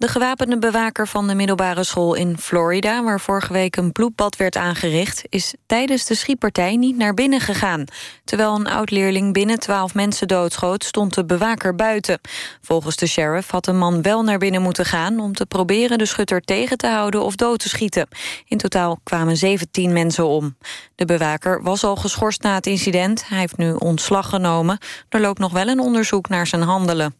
De gewapende bewaker van de middelbare school in Florida... waar vorige week een bloedbad werd aangericht... is tijdens de schietpartij niet naar binnen gegaan. Terwijl een oud-leerling binnen twaalf mensen doodschoot... stond de bewaker buiten. Volgens de sheriff had de man wel naar binnen moeten gaan... om te proberen de schutter tegen te houden of dood te schieten. In totaal kwamen 17 mensen om. De bewaker was al geschorst na het incident. Hij heeft nu ontslag genomen. Er loopt nog wel een onderzoek naar zijn handelen.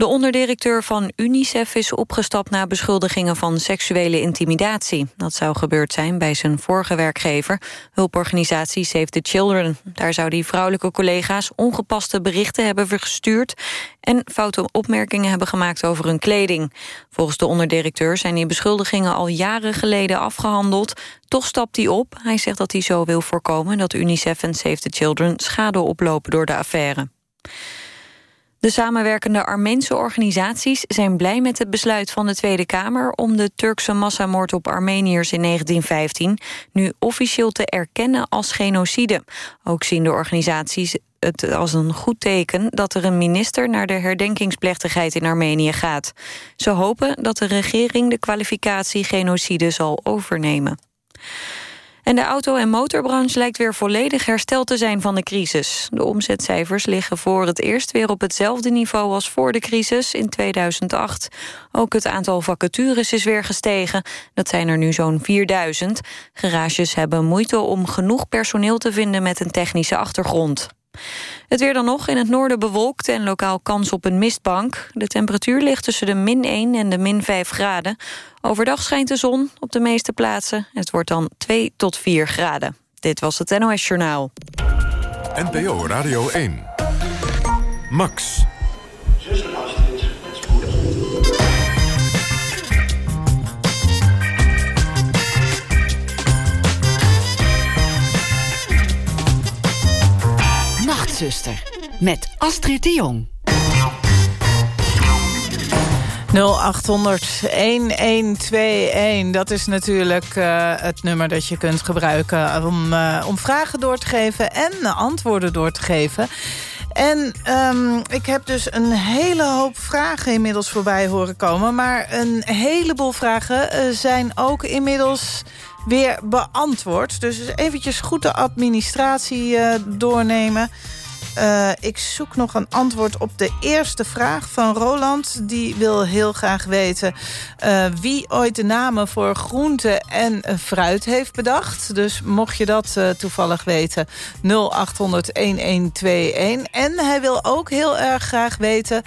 De onderdirecteur van UNICEF is opgestapt na beschuldigingen van seksuele intimidatie. Dat zou gebeurd zijn bij zijn vorige werkgever, hulporganisatie Save the Children. Daar zou die vrouwelijke collega's ongepaste berichten hebben vergestuurd en foute opmerkingen hebben gemaakt over hun kleding. Volgens de onderdirecteur zijn die beschuldigingen al jaren geleden afgehandeld. Toch stapt hij op. Hij zegt dat hij zo wil voorkomen dat UNICEF en Save the Children schade oplopen door de affaire. De samenwerkende Armeense organisaties zijn blij met het besluit van de Tweede Kamer om de Turkse massamoord op Armeniërs in 1915 nu officieel te erkennen als genocide. Ook zien de organisaties het als een goed teken dat er een minister naar de herdenkingsplechtigheid in Armenië gaat. Ze hopen dat de regering de kwalificatie genocide zal overnemen. En de auto- en motorbranche lijkt weer volledig hersteld te zijn van de crisis. De omzetcijfers liggen voor het eerst weer op hetzelfde niveau als voor de crisis in 2008. Ook het aantal vacatures is weer gestegen. Dat zijn er nu zo'n 4000. Garages hebben moeite om genoeg personeel te vinden met een technische achtergrond. Het weer dan nog, in het noorden bewolkt en lokaal kans op een mistbank. De temperatuur ligt tussen de min 1 en de min 5 graden. Overdag schijnt de zon op de meeste plaatsen. Het wordt dan 2 tot 4 graden. Dit was het NOS Journaal. NPO Radio 1. Max. Met Astrid de Jong. 0800-1121. Dat is natuurlijk uh, het nummer dat je kunt gebruiken... om, uh, om vragen door te geven en antwoorden door te geven. En um, ik heb dus een hele hoop vragen inmiddels voorbij horen komen. Maar een heleboel vragen zijn ook inmiddels weer beantwoord. Dus eventjes goed de administratie doornemen... Uh, ik zoek nog een antwoord op de eerste vraag van Roland. Die wil heel graag weten uh, wie ooit de namen voor groente en fruit heeft bedacht. Dus mocht je dat uh, toevallig weten, 0800-1121. En hij wil ook heel erg graag weten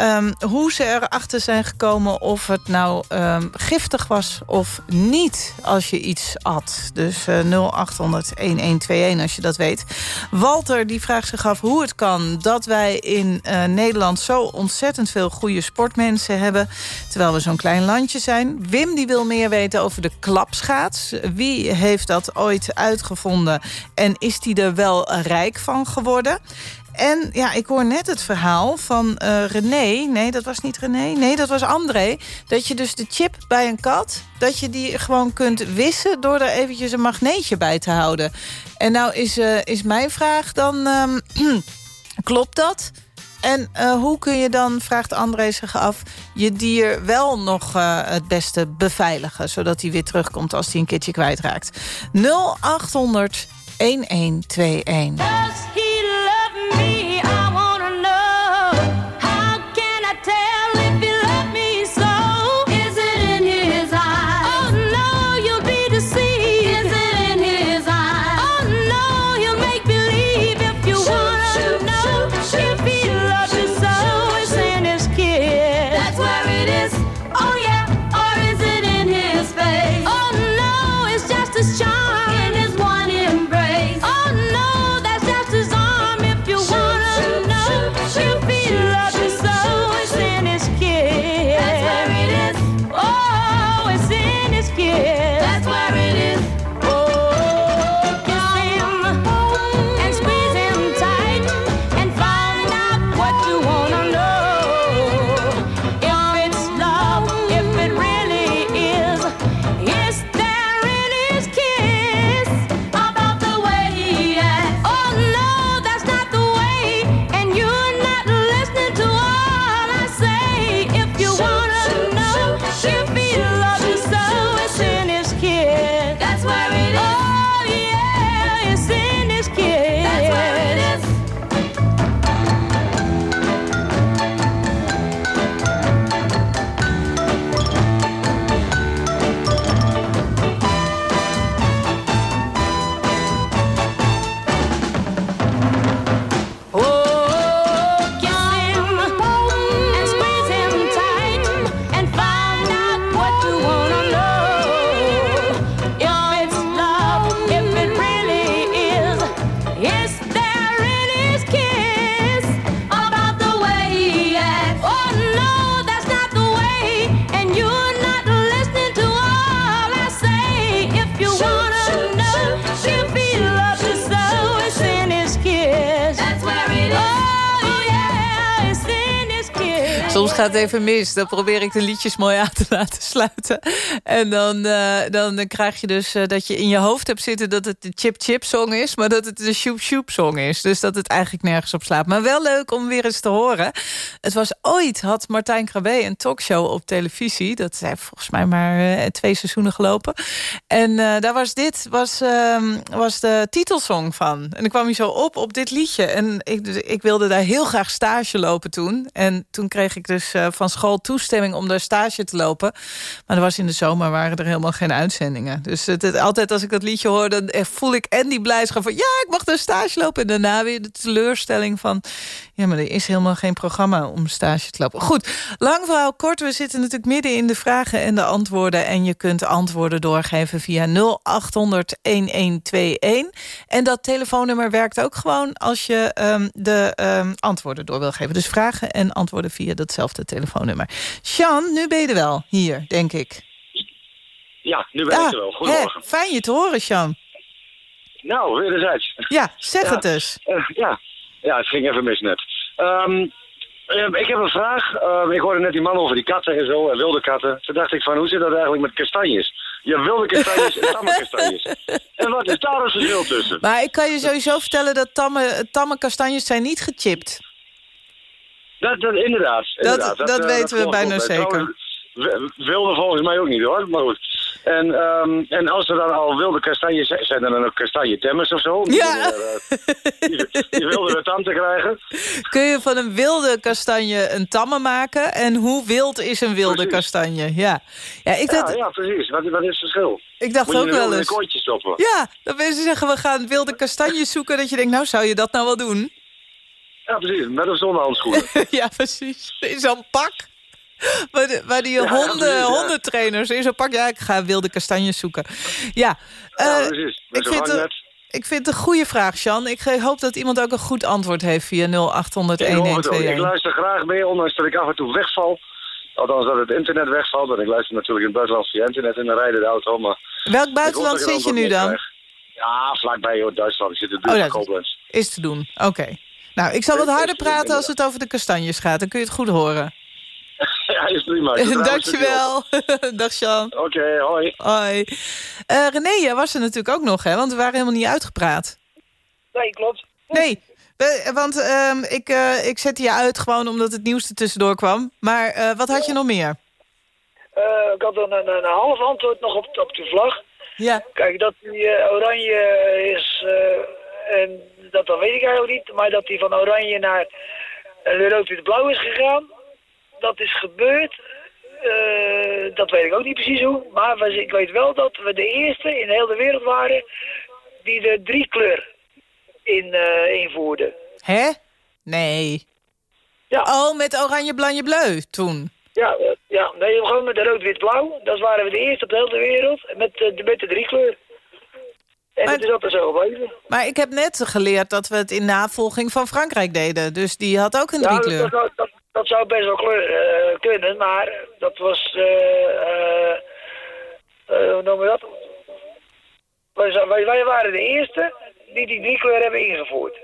Um, hoe ze erachter zijn gekomen of het nou um, giftig was of niet als je iets at. Dus uh, 0800-1121 als je dat weet. Walter die vraagt zich af hoe het kan dat wij in uh, Nederland... zo ontzettend veel goede sportmensen hebben... terwijl we zo'n klein landje zijn. Wim die wil meer weten over de klapschaats. Wie heeft dat ooit uitgevonden en is die er wel rijk van geworden? En ja, ik hoor net het verhaal van uh, René. Nee, dat was niet René. Nee, dat was André. Dat je dus de chip bij een kat... dat je die gewoon kunt wissen... door er eventjes een magneetje bij te houden. En nou is, uh, is mijn vraag dan... Um, klopt dat? En uh, hoe kun je dan, vraagt André zich af... je dier wel nog het beste beveiligen... zodat hij weer terugkomt als hij een keertje kwijtraakt. 0800 1121. Soms gaat even mis. Dan probeer ik de liedjes mooi aan te laten sluiten. En dan, uh, dan krijg je dus uh, dat je in je hoofd hebt zitten... dat het de Chip Chip song is, maar dat het de Shoop Shoop song is. Dus dat het eigenlijk nergens op slaat. Maar wel leuk om weer eens te horen. Het was ooit, had Martijn Krabbe een talkshow op televisie. Dat heeft volgens mij maar uh, twee seizoenen gelopen. En daar was dit, was, ehm, was de titelsong van. En dan kwam hij zo op, op dit liedje. En ik, ik wilde daar heel graag stage lopen toen. En toen kreeg ik dus uh, van school toestemming om daar stage te lopen. Maar dat was in de zomer, waren er helemaal geen uitzendingen. Dus het, altijd als ik dat liedje hoor, dan voel ik en die blijdschap van... ja, ik mag daar stage lopen. En daarna weer de teleurstelling van... ja, maar er is helemaal geen programma om stage te lopen. Goed, lang verhaal kort. We zitten natuurlijk midden in de vragen en de antwoorden. En je kunt antwoorden doorgeven via 0800 1121. En dat telefoonnummer werkt ook gewoon als je um, de um, antwoorden door wil geven. Dus vragen en antwoorden via datzelfde telefoonnummer. Sean, nu ben je er wel hier, denk ik. Ja, nu ben ik er wel. Goedemorgen. Hè, fijn je te horen, Sean. Nou, wederzijds. Ja, zeg ja. het dus. Uh, ja. ja, het ging even mis net. Um, ik heb een vraag. Uh, ik hoorde net die man over die katten en zo, en wilde katten. Toen dacht ik van, hoe zit dat eigenlijk met kastanjes? Je hebt wilde kastanjes en tamme kastanjes. En wat is daar een verschil tussen? Maar ik kan je sowieso vertellen dat tamme, tamme kastanjes zijn niet gechipt. Dat, dat, inderdaad. inderdaad. Dat, dat, dat, weten we bijna zeker. Trouwens, wilde volgens mij ook niet hoor, maar goed. En, um, en als er dan al wilde kastanjes zijn, zijn er dan ook kastanjetemmers of zo? Ja. Die, die, die wilde tante krijgen. Kun je van een wilde kastanje een tamme maken? En hoe wild is een wilde precies. kastanje? Ja, ja, ik ja, precies. Wat, wat is het verschil? Ik dacht Moet ook wel eens. een kooitje stoppen? Ja, dat mensen zeggen we gaan wilde kastanjes zoeken. Dat je denkt, nou zou je dat nou wel doen? Ja, precies. Met een zonnehandschoenen. ja, precies. In zo'n pak. Waar, die ja, honden, ja, hondentrainers in zo'n pak... Ja, ik ga wilde kastanjes zoeken. Ja, ja uh, precies. Ik vind, het, ik vind het een goede vraag, Jan. Ik hoop dat iemand ook een goed antwoord heeft via 0800 1121. Ik luister graag mee, ondanks dat ik af en toe wegval. Althans dat het internet wegvalt. Want ik luister natuurlijk in het buitenland via internet in de rijden de auto. Maar Welk buitenland zit je nu dan? Ja, vlakbij Duitsland. Ik zit in de oh, Koblenz. Is te doen, oké. Okay. Nou, ik zal wat harder praten als het over de kastanjes gaat. Dan kun je het goed horen. Ja, is prima. Dankjewel. Dag Sean. Oké, okay, hoi. Hoi. Uh, René, jij was er natuurlijk ook nog, hè? Want we waren helemaal niet uitgepraat. Nee, klopt. Nee, we, want um, ik, uh, ik zette je uit gewoon omdat het nieuws er tussendoor kwam. Maar uh, wat had je nog meer? ik had een, een, een, half antwoord nog op, op de vlag. Ja. Kijk, dat die oranje is... en dat, dat weet ik eigenlijk niet. Maar dat die van oranje naar rood-wit-blauw is gegaan dat is gebeurd. Uh, dat weet ik ook niet precies hoe. Maar ik weet wel dat we de eerste in heel de wereld waren die de drie kleur in, uh, invoerden. Hè? Nee. Ja. Oh, met oranje, blanje, bleu toen? Ja, ja, nee, gewoon met de rood, wit, blauw. Dat waren we de eerste op de hele wereld met, met de drie kleur. En maar, het is altijd zo gebleven. Maar ik heb net geleerd dat we het in navolging van Frankrijk deden. Dus die had ook een ja, driekleur. Dat, dat, dat zou best wel kleur, uh, kunnen, maar dat was... Uh, hoe noemen we dat? Wij, wij, waren de eerste die die drie kleur hebben ingevoerd.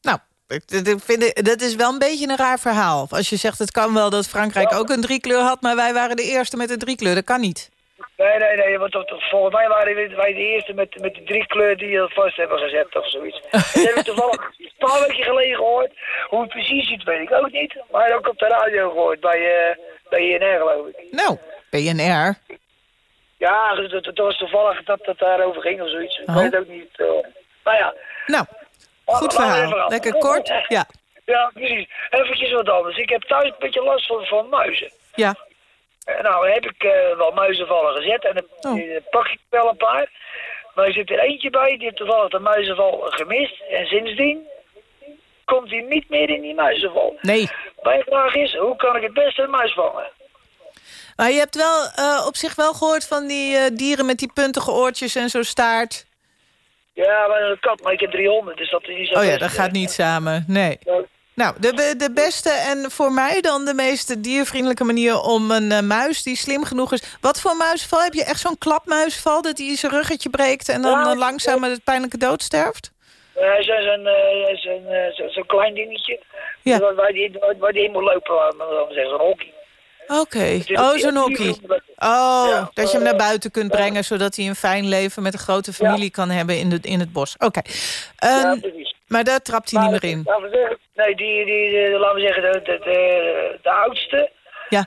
Nou, ik, ik vind, dat is wel een beetje een raar verhaal. Als je zegt, het kan wel dat Frankrijk ja. ook een driekleur had... maar wij waren de eerste met een driekleur. Dat kan niet. Nee, nee, nee. Want volgens mij waren wij de eerste met, met de drie kleur die je vast hebben gezet of zoiets. dat heb ik toevallig een paar weken geleden gehoord. Hoe het precies zit, weet ik ook niet. Maar ook op de radio gehoord bij, uh, bij INR, geloof ik. Nou, BNR? Ja, dat was toevallig dat het daarover ging of zoiets. Ik oh. weet ook niet. Uh, nou ja. Nou, goed verhaal. Lekker kort, ja. Ja, precies. Even wat anders. Ik heb thuis een beetje last van, van muizen. Ja. Nou, heb ik uh, wel muizenvallen gezet en dan oh. pak ik wel een paar. Maar er zit er eentje bij, die heeft toevallig de muizenval gemist. En sindsdien komt hij niet meer in die muizenval. Nee. Mijn vraag is, hoe kan ik het beste een muis vangen? Maar je hebt wel uh, op zich wel gehoord van die uh, dieren met die puntige oortjes en zo staart. Ja, maar een kat, maar ik heb 300, dus dat is... Oh ja, dat gaat niet samen, nee. Nou, de, de beste en voor mij dan de meest diervriendelijke manier om een uh, muis die slim genoeg is. Wat voor muisval? Heb je echt zo'n klapmuisval dat hij zijn ruggetje breekt en dan langzaam met het pijnlijke dood sterft? Hij is zo'n uh, zo, zo klein dingetje. Ja. Waar, waar, die, waar, die in moet lopen, laten we zeggen, zo'n hockey. Oké. Oh, zo'n hockey. Oh, Ja, dat je hem naar eh, buiten kunt brengen... zodat hij een fijn leven met een grote familie kan hebben in, de, in het bos. Oké. Ehm, maar daar trapt hij niet meer in. Nee, die, die, die- laten we zeggen, de, de, de, de oudste, Ja.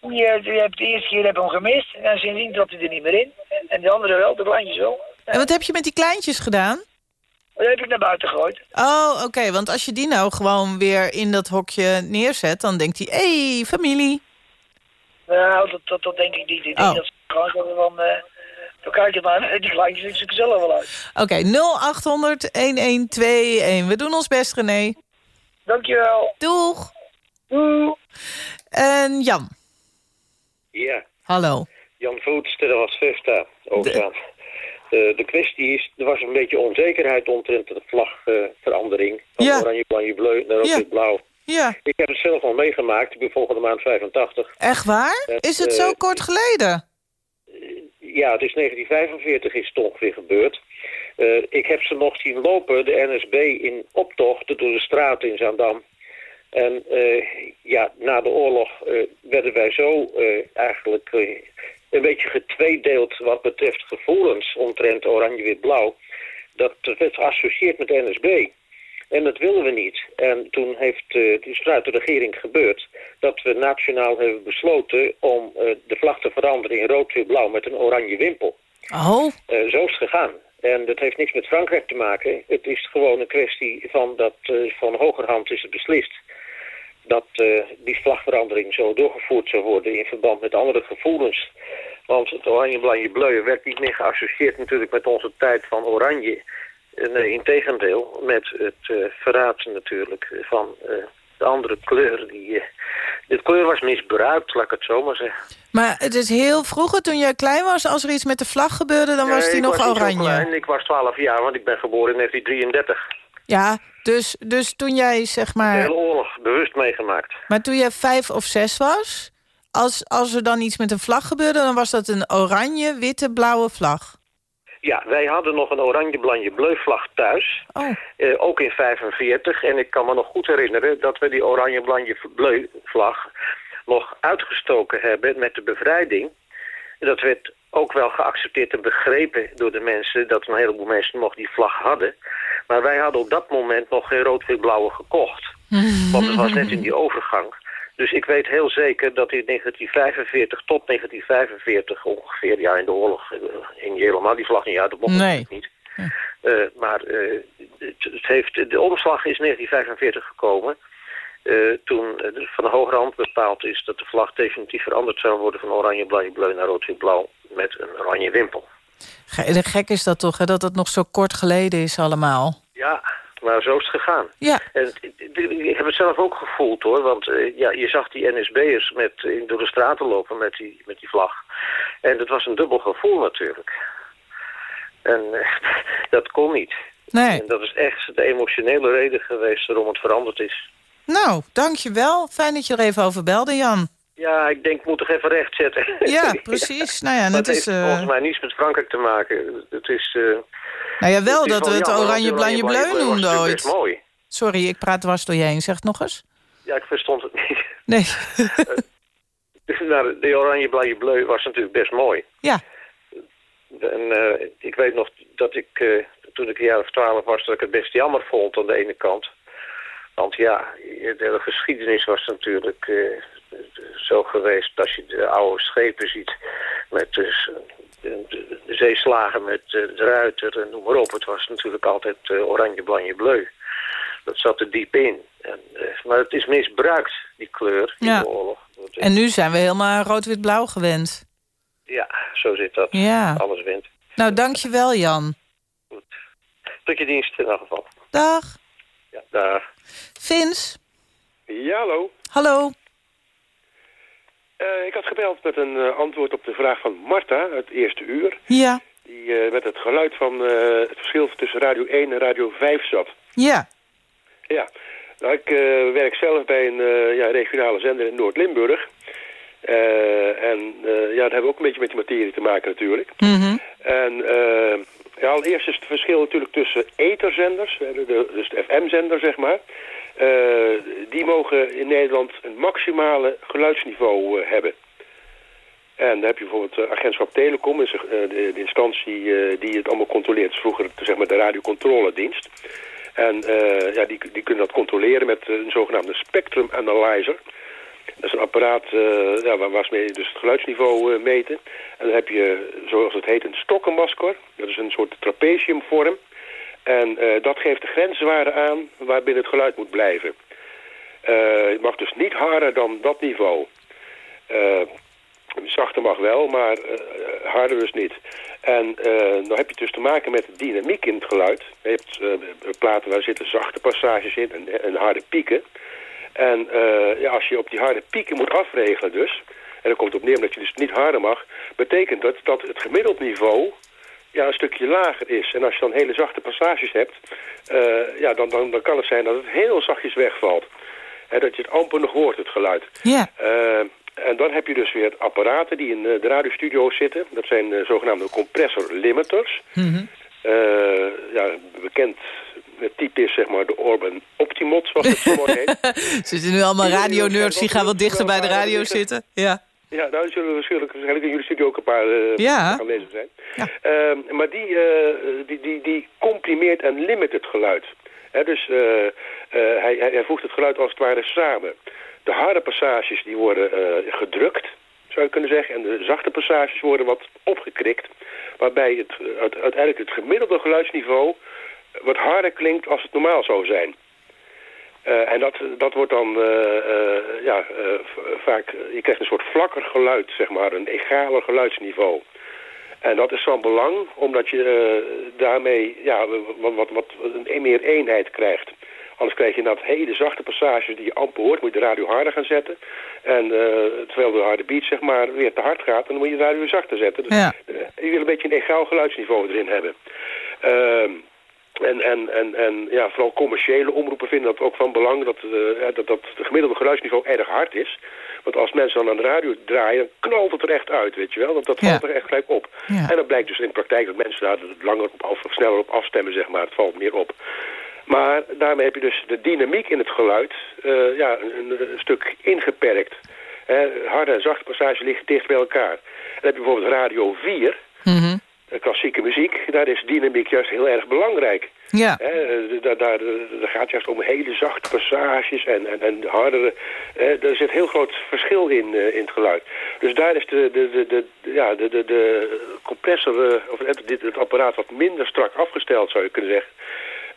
die, eh, die heb, de eerste keer heb hem gemist. En sindsdien trapt hij er niet meer in. En de andere wel, de kleintjes wel. En wat heb je met die kleintjes gedaan? Dat heb ik naar buiten gegooid. Oh, oké. want als je die nou gewoon weer in dat hokje neerzet... dan denkt hij, hé, hey, familie. Nou, dat, dat, dat denk ik niet. Ik denk Oh. dat ze gewoon zeggen van... eh dan kijk je maar, die kleintjes ik zoek zelf wel uit. Oké, 0800-1121. We doen ons best, René. Dankjewel. Doeg. Doei. En Jan. Ja, Hallo. Jan Voets, dat was Vesta, overgaan. De, de kwestie is, er was een beetje onzekerheid omtrent de vlagverandering. van Ja. oranje, blanje, bleu naar Ja. blauw. Ja, Ik heb het zelf al meegemaakt, ik ben volgende maand 85. echt waar? Is het zo eh, kort geleden? Ja, het is 1945 is het ongeveer gebeurd. Eh, ik heb ze nog zien lopen, de NSB, in optochten door de straten in Zaandam. En eh, ja, na de oorlog eh, werden wij zo eigenlijk een beetje getweedeeld wat betreft gevoelens omtrent oranje-wit-blauw. Dat werd geassocieerd met de NSB. En dat willen we niet. En toen heeft, het is vanuit de regering gebeurd dat we nationaal hebben besloten om de vlag te veranderen in rood-wit-blauw met een oranje wimpel. Oh, zo is het gegaan. En dat heeft niks met Frankrijk te maken. Het is gewoon een kwestie van dat eh, van hogerhand is het beslist dat eh, die vlagverandering zo doorgevoerd zou worden in verband met andere gevoelens. Want het oranje, blanje, bleu werd niet meer geassocieerd natuurlijk met onze tijd van oranje. Eh, Nee, integendeel, met het eh, verraad natuurlijk van de andere kleur. Die, eh, de kleur was misbruikt, laat ik het zo maar zeggen. maar het is heel vroeger toen jij klein was... als er iets met de vlag gebeurde, dan was die nog was oranje. klein. Ik was 12 jaar, want ik ben geboren in 1933. Ja, dus, dus toen jij zeg De maar... hele oorlog bewust meegemaakt. Maar toen jij vijf of zes was... Als, als er dan iets met een vlag gebeurde... dan was dat een oranje, witte, blauwe vlag. Ja, wij hadden nog een oranje blanje bleu vlag thuis. Oh, Eh, ook in 45. En ik kan me nog goed herinneren dat we die oranje blanje bleu vlag nog uitgestoken hebben met de bevrijding. Dat werd ook wel geaccepteerd en begrepen door de mensen... dat een heleboel mensen nog die vlag hadden. Maar wij hadden op dat moment nog geen rood-wit-blauwe gekocht. Want het was net in die overgang. Dus ik weet heel zeker dat in 1945 tot 1945 ongeveer... ja, in de oorlog eh, ging je helemaal die vlag niet uit. Dat mocht Nee. niet. Eh, maar eh, het, het heeft, de omslag is 1945 gekomen. toen van de hoge hand bepaald is dat de vlag definitief veranderd zou worden... van oranje, blauw, bleu naar rood, blauw met een oranje wimpel. ge- de gek is dat toch, hè, dat het nog zo kort geleden is allemaal. Ja, maar zo is het gegaan. Ja, En ik heb het zelf ook gevoeld hoor, want eh, ja, je zag die NSB'ers met, in, door de straten lopen met die, met die vlag. En dat was een dubbel gevoel natuurlijk. En eh, dat kon niet. nee. En dat is echt de emotionele reden geweest waarom het veranderd is. Nou, dankjewel. Fijn dat je er even over belde, Jan. Ja, ik denk, ik moet toch even recht zetten. Ja, precies. Nou ja, het is... eh, volgens mij niets met Frankrijk te maken. Het is... eh, nou ja, wel dat we het oranje blanje bleu noemden ooit. mooi. Sorry, ik praat dwars door je heen. Zeg het nog eens. Ja, ik verstond het niet. Nee. nou, de oranje blauwe bleu was natuurlijk best mooi. ja, En eh, ik weet nog dat ik, eh, toen ik een jaar of twaalf was, dat ik het best jammer vond aan de ene kant. Want ja, de hele geschiedenis was natuurlijk eh, zo geweest als je de oude schepen ziet met de, de, de- de zeeslagen met eh, de ruiter en noem maar op. Het was natuurlijk altijd eh, oranje, blanje, bleu. Dat zat er diep in. En, eh, maar het is misbruikt, die kleur, in Ja. de oorlog. en nu zijn we helemaal rood-wit-blauw gewend. Ja, zo zit dat. Ja. Alles wint. Nou, dankjewel, Jan. Tot je dienst in ieder geval. Dag. Ja, dag. Vince. Ja, hallo. Hallo. Eh, ik had gebeld met een eh, antwoord op de vraag van Marta uit het eerste uur. Ja. Die eh, met het geluid van het verschil tussen Radio 1 en Radio 5 zat. Ja. Ja, nou, ik werk zelf bij een ja, regionale zender in Noord-Limburg. En ja, dat hebben we ook een beetje met die materie te maken natuurlijk. Mhm. En ja, allereerst is het verschil natuurlijk tussen etherzenders, de, dus de FM-zender zeg maar. Die mogen in Nederland een maximale geluidsniveau hebben. En dan heb je bijvoorbeeld uh, Agentschap Telecom, is, de, de, instantie die het allemaal controleert. vroeger zeg maar de radiocontroledienst. En ja, die, die kunnen dat controleren met een zogenaamde spectrum analyzer. Dat is een apparaat ja, waar, je dus het geluidsniveau meten. En dan heb je, zoals het heet, een stokkenmasker. Dat is een soort trapeziumvorm. En dat geeft de grenswaarde aan waarbinnen het geluid moet blijven. het mag dus niet harder dan dat niveau. Zachter mag wel, maar harder dus niet. En dan heb je dus te maken met dynamiek in het geluid. Je hebt platen waar zitten zachte passages in en, en harde pieken. En ja, als je op die harde pieken moet afregelen dus... en dan komt het op neer dat je dus niet harder mag... betekent dat dat het gemiddeld niveau ja, een stukje lager is. En als je dan hele zachte passages hebt... ja, dan, dan, dan kan het zijn dat het heel zachtjes wegvalt. En dat je het amper nog hoort, het geluid. Ja. En dan heb je dus weer apparaten die in eh, de radiostudio's zitten. Dat zijn zogenaamde compressor limiters. Mm ja, bekend het type is zeg maar de Orban Optimot, zoals het zo mooi heet. Zitten nu allemaal radionerds, die gaan wat dichter bij de radio zitten. Ja. Ja, nou zullen we waarschijnlijk, waarschijnlijk in jullie studio ook een paar uh, ja. aanwezig zijn. Ja. Uh, maar die, uh, die, die, die comprimeert en limit het geluid. He, dus hij, hij voegt het geluid als het ware samen. De harde passages die worden gedrukt, zou je kunnen zeggen. En de zachte passages worden wat opgekrikt. Waarbij het, het, uiteindelijk het gemiddelde geluidsniveau wat harder klinkt als het normaal zou zijn. Uh, en dat, dat wordt dan uh, ja, vaak... Je krijgt een soort vlakker geluid, zeg maar. Een egaler geluidsniveau. En dat is van belang, omdat je daarmee ja, wat, wat, wat een meer eenheid krijgt. Anders krijg je dat hele zachte passages die je amper hoort. Moet je de radio harder gaan zetten. En terwijl de harde beat zeg maar weer te hard gaat, dan moet je de radio weer zachter zetten. Dus ja. je wil een beetje een egaal geluidsniveau erin hebben. Uh, en, en, en, en ja, vooral commerciële omroepen vinden dat ook van belang dat, uh, dat, dat het gemiddelde geluidsniveau erg hard is. Want als mensen dan aan de radio draaien, dan knalt het er echt uit, weet je wel. Dat, dat valt er echt gelijk op. Ja. En dan blijkt dus in de praktijk dat mensen daar langer op af, of sneller op afstemmen, zeg maar. Het valt meer op. Maar daarmee heb je dus de dynamiek in het geluid uh, ja, een, een, stuk ingeperkt. Hè, harde en zachte passages liggen dicht bij elkaar. Dan heb je bijvoorbeeld Radio 4, Mhm. Klassieke muziek. Daar is dynamiek juist heel erg belangrijk. Ja. Hè, daar, daar, daar gaat juist om hele zachte passages en, en, en hardere... Hè, er zit heel groot verschil in, uh, in het geluid. Dus daar is de, de, de, de, ja, de, de, de compressor, uh, of het, dit, het apparaat wat minder strak afgesteld, zou je kunnen zeggen.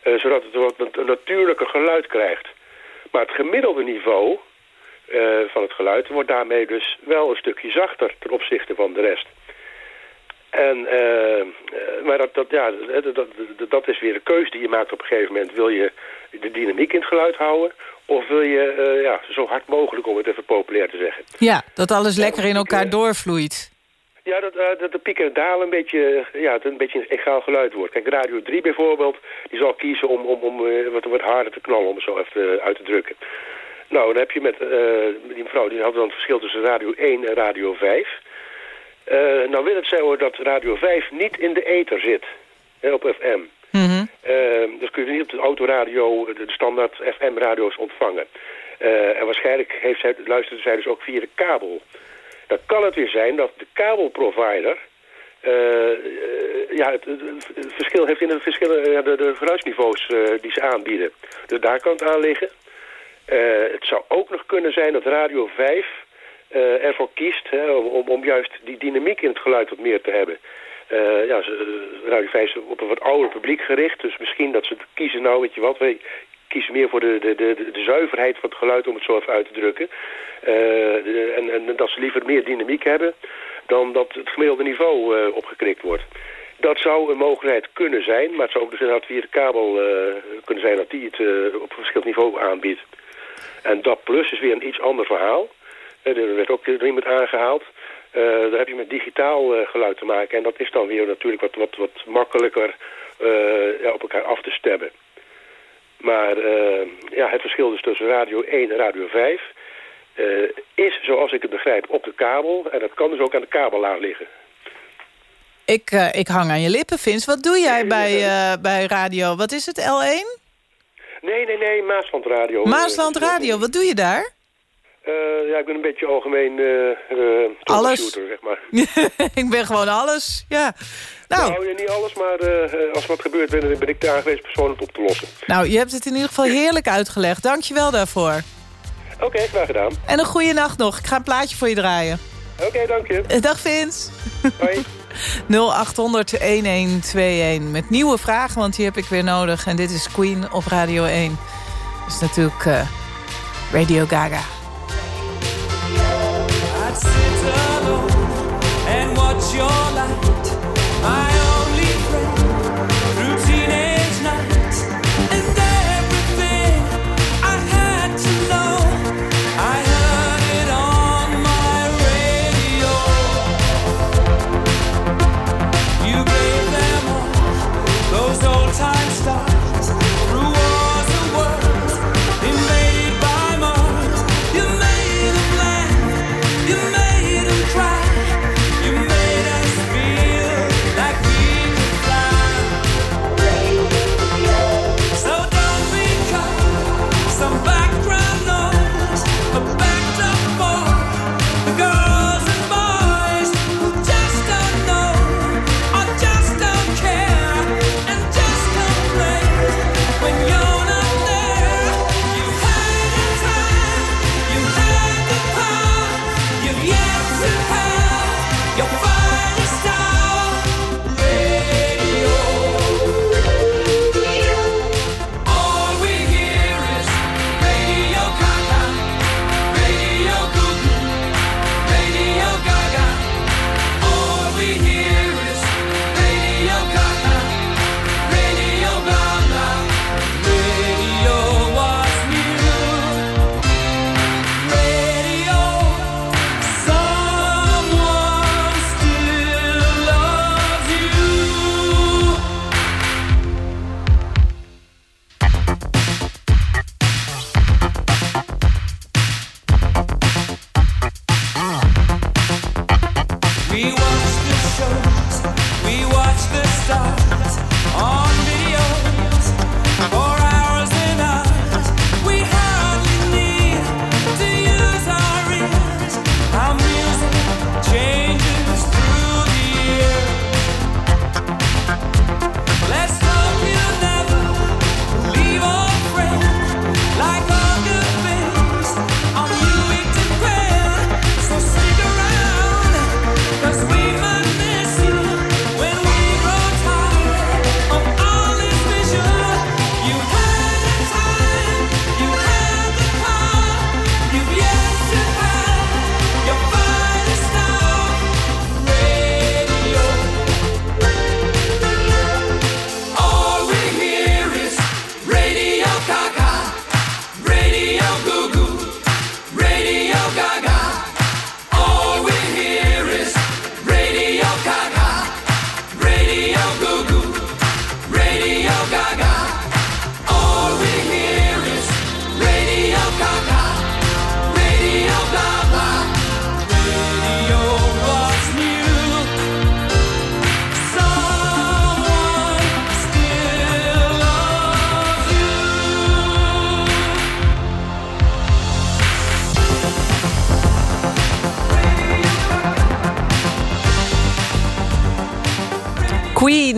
Uh, zodat het wat een natuurlijker geluid krijgt. Maar het gemiddelde niveau van het geluid wordt daarmee dus wel een stukje zachter ten opzichte van de rest. En, uh, maar dat, dat, ja, dat, dat, dat is weer een keuze die je maakt op een gegeven moment. Wil je de dynamiek in het geluid houden? Of wil je ja, zo hard mogelijk, om het even populair te zeggen. Ja, dat alles lekker in elkaar doorvloeit. Ja, dat, uh, dat de piek en dalen een beetje, ja, het een beetje een egaal geluid wordt. Kijk, Radio 3 bijvoorbeeld, die zal kiezen om, om, om wat, wat harder te knallen, om het zo even uit te drukken. Nou, dan heb je met die mevrouw, die had dan het verschil tussen Radio 1 en Radio 5. Nou wil het hoor dat Radio 5 niet in de ether zit, hè, op FM. Mm -hmm. dus kun je niet op de autoradio, de standaard FM-radio's ontvangen. en waarschijnlijk heeft zij, luisterde zij dus ook via de kabel. Dan kan het weer zijn dat de kabelprovider uh, uh, ja, het, het, verschil heeft in de verschillen de, de geluidsniveaus uh, die ze aanbieden. Dus daar kan het aan liggen. het zou ook nog kunnen zijn dat Radio 5 ervoor kiest hè, om, juist die dynamiek in het geluid wat meer te hebben. ja, Radio 5 is op een wat ouder publiek gericht, dus misschien dat ze kiezen nou, weet je wat, wij kiezen meer voor de, de, de, de zuiverheid van het geluid, om het zo even uit te drukken. Uh, en, en dat ze liever meer dynamiek hebben dan dat het gemiddelde niveau uh, opgekrikt wordt. Dat zou een mogelijkheid kunnen zijn, maar het zou ook dus inderdaad via de kabel uh, kunnen zijn dat die het op verschillend niveau aanbiedt. En dat plus is weer een iets ander verhaal. Er werd ook door iemand aangehaald. daar heb je met digitaal geluid te maken en dat is dan weer natuurlijk wat, wat, wat makkelijker ja, op elkaar af te stemmen. Maar uh, ja, het verschil dus tussen radio 1 en radio 5 uh, is, zoals ik het begrijp, op de kabel. En dat kan dus ook aan de kabellaag liggen. Ik, uh, ik hang aan je lippen, Vince. Wat doe jij bij, bij radio? Wat is het, L1? Nee, nee, nee, Maasland Radio. Maasland Radio, wat doe je daar? Uh, ja, ik ben een beetje algemeen uh, alles. zeg maar. ik ben gewoon alles, ja. Nou, nou niet alles, maar als wat gebeurt ben, ben ik de aangewezen persoon om het op te lossen. Nou, je hebt het in ieder geval heerlijk uitgelegd. Dank je wel daarvoor. Oké, okay, graag gedaan. En een goede nacht nog. Ik ga een plaatje voor je draaien. Oké, dank je. Dag Vince. Hoi. 0800-1121 met nieuwe vragen, want die heb ik weer nodig. En dit is Queen op Radio 1. Dat is natuurlijk uh, Radio Gaga. Sit us.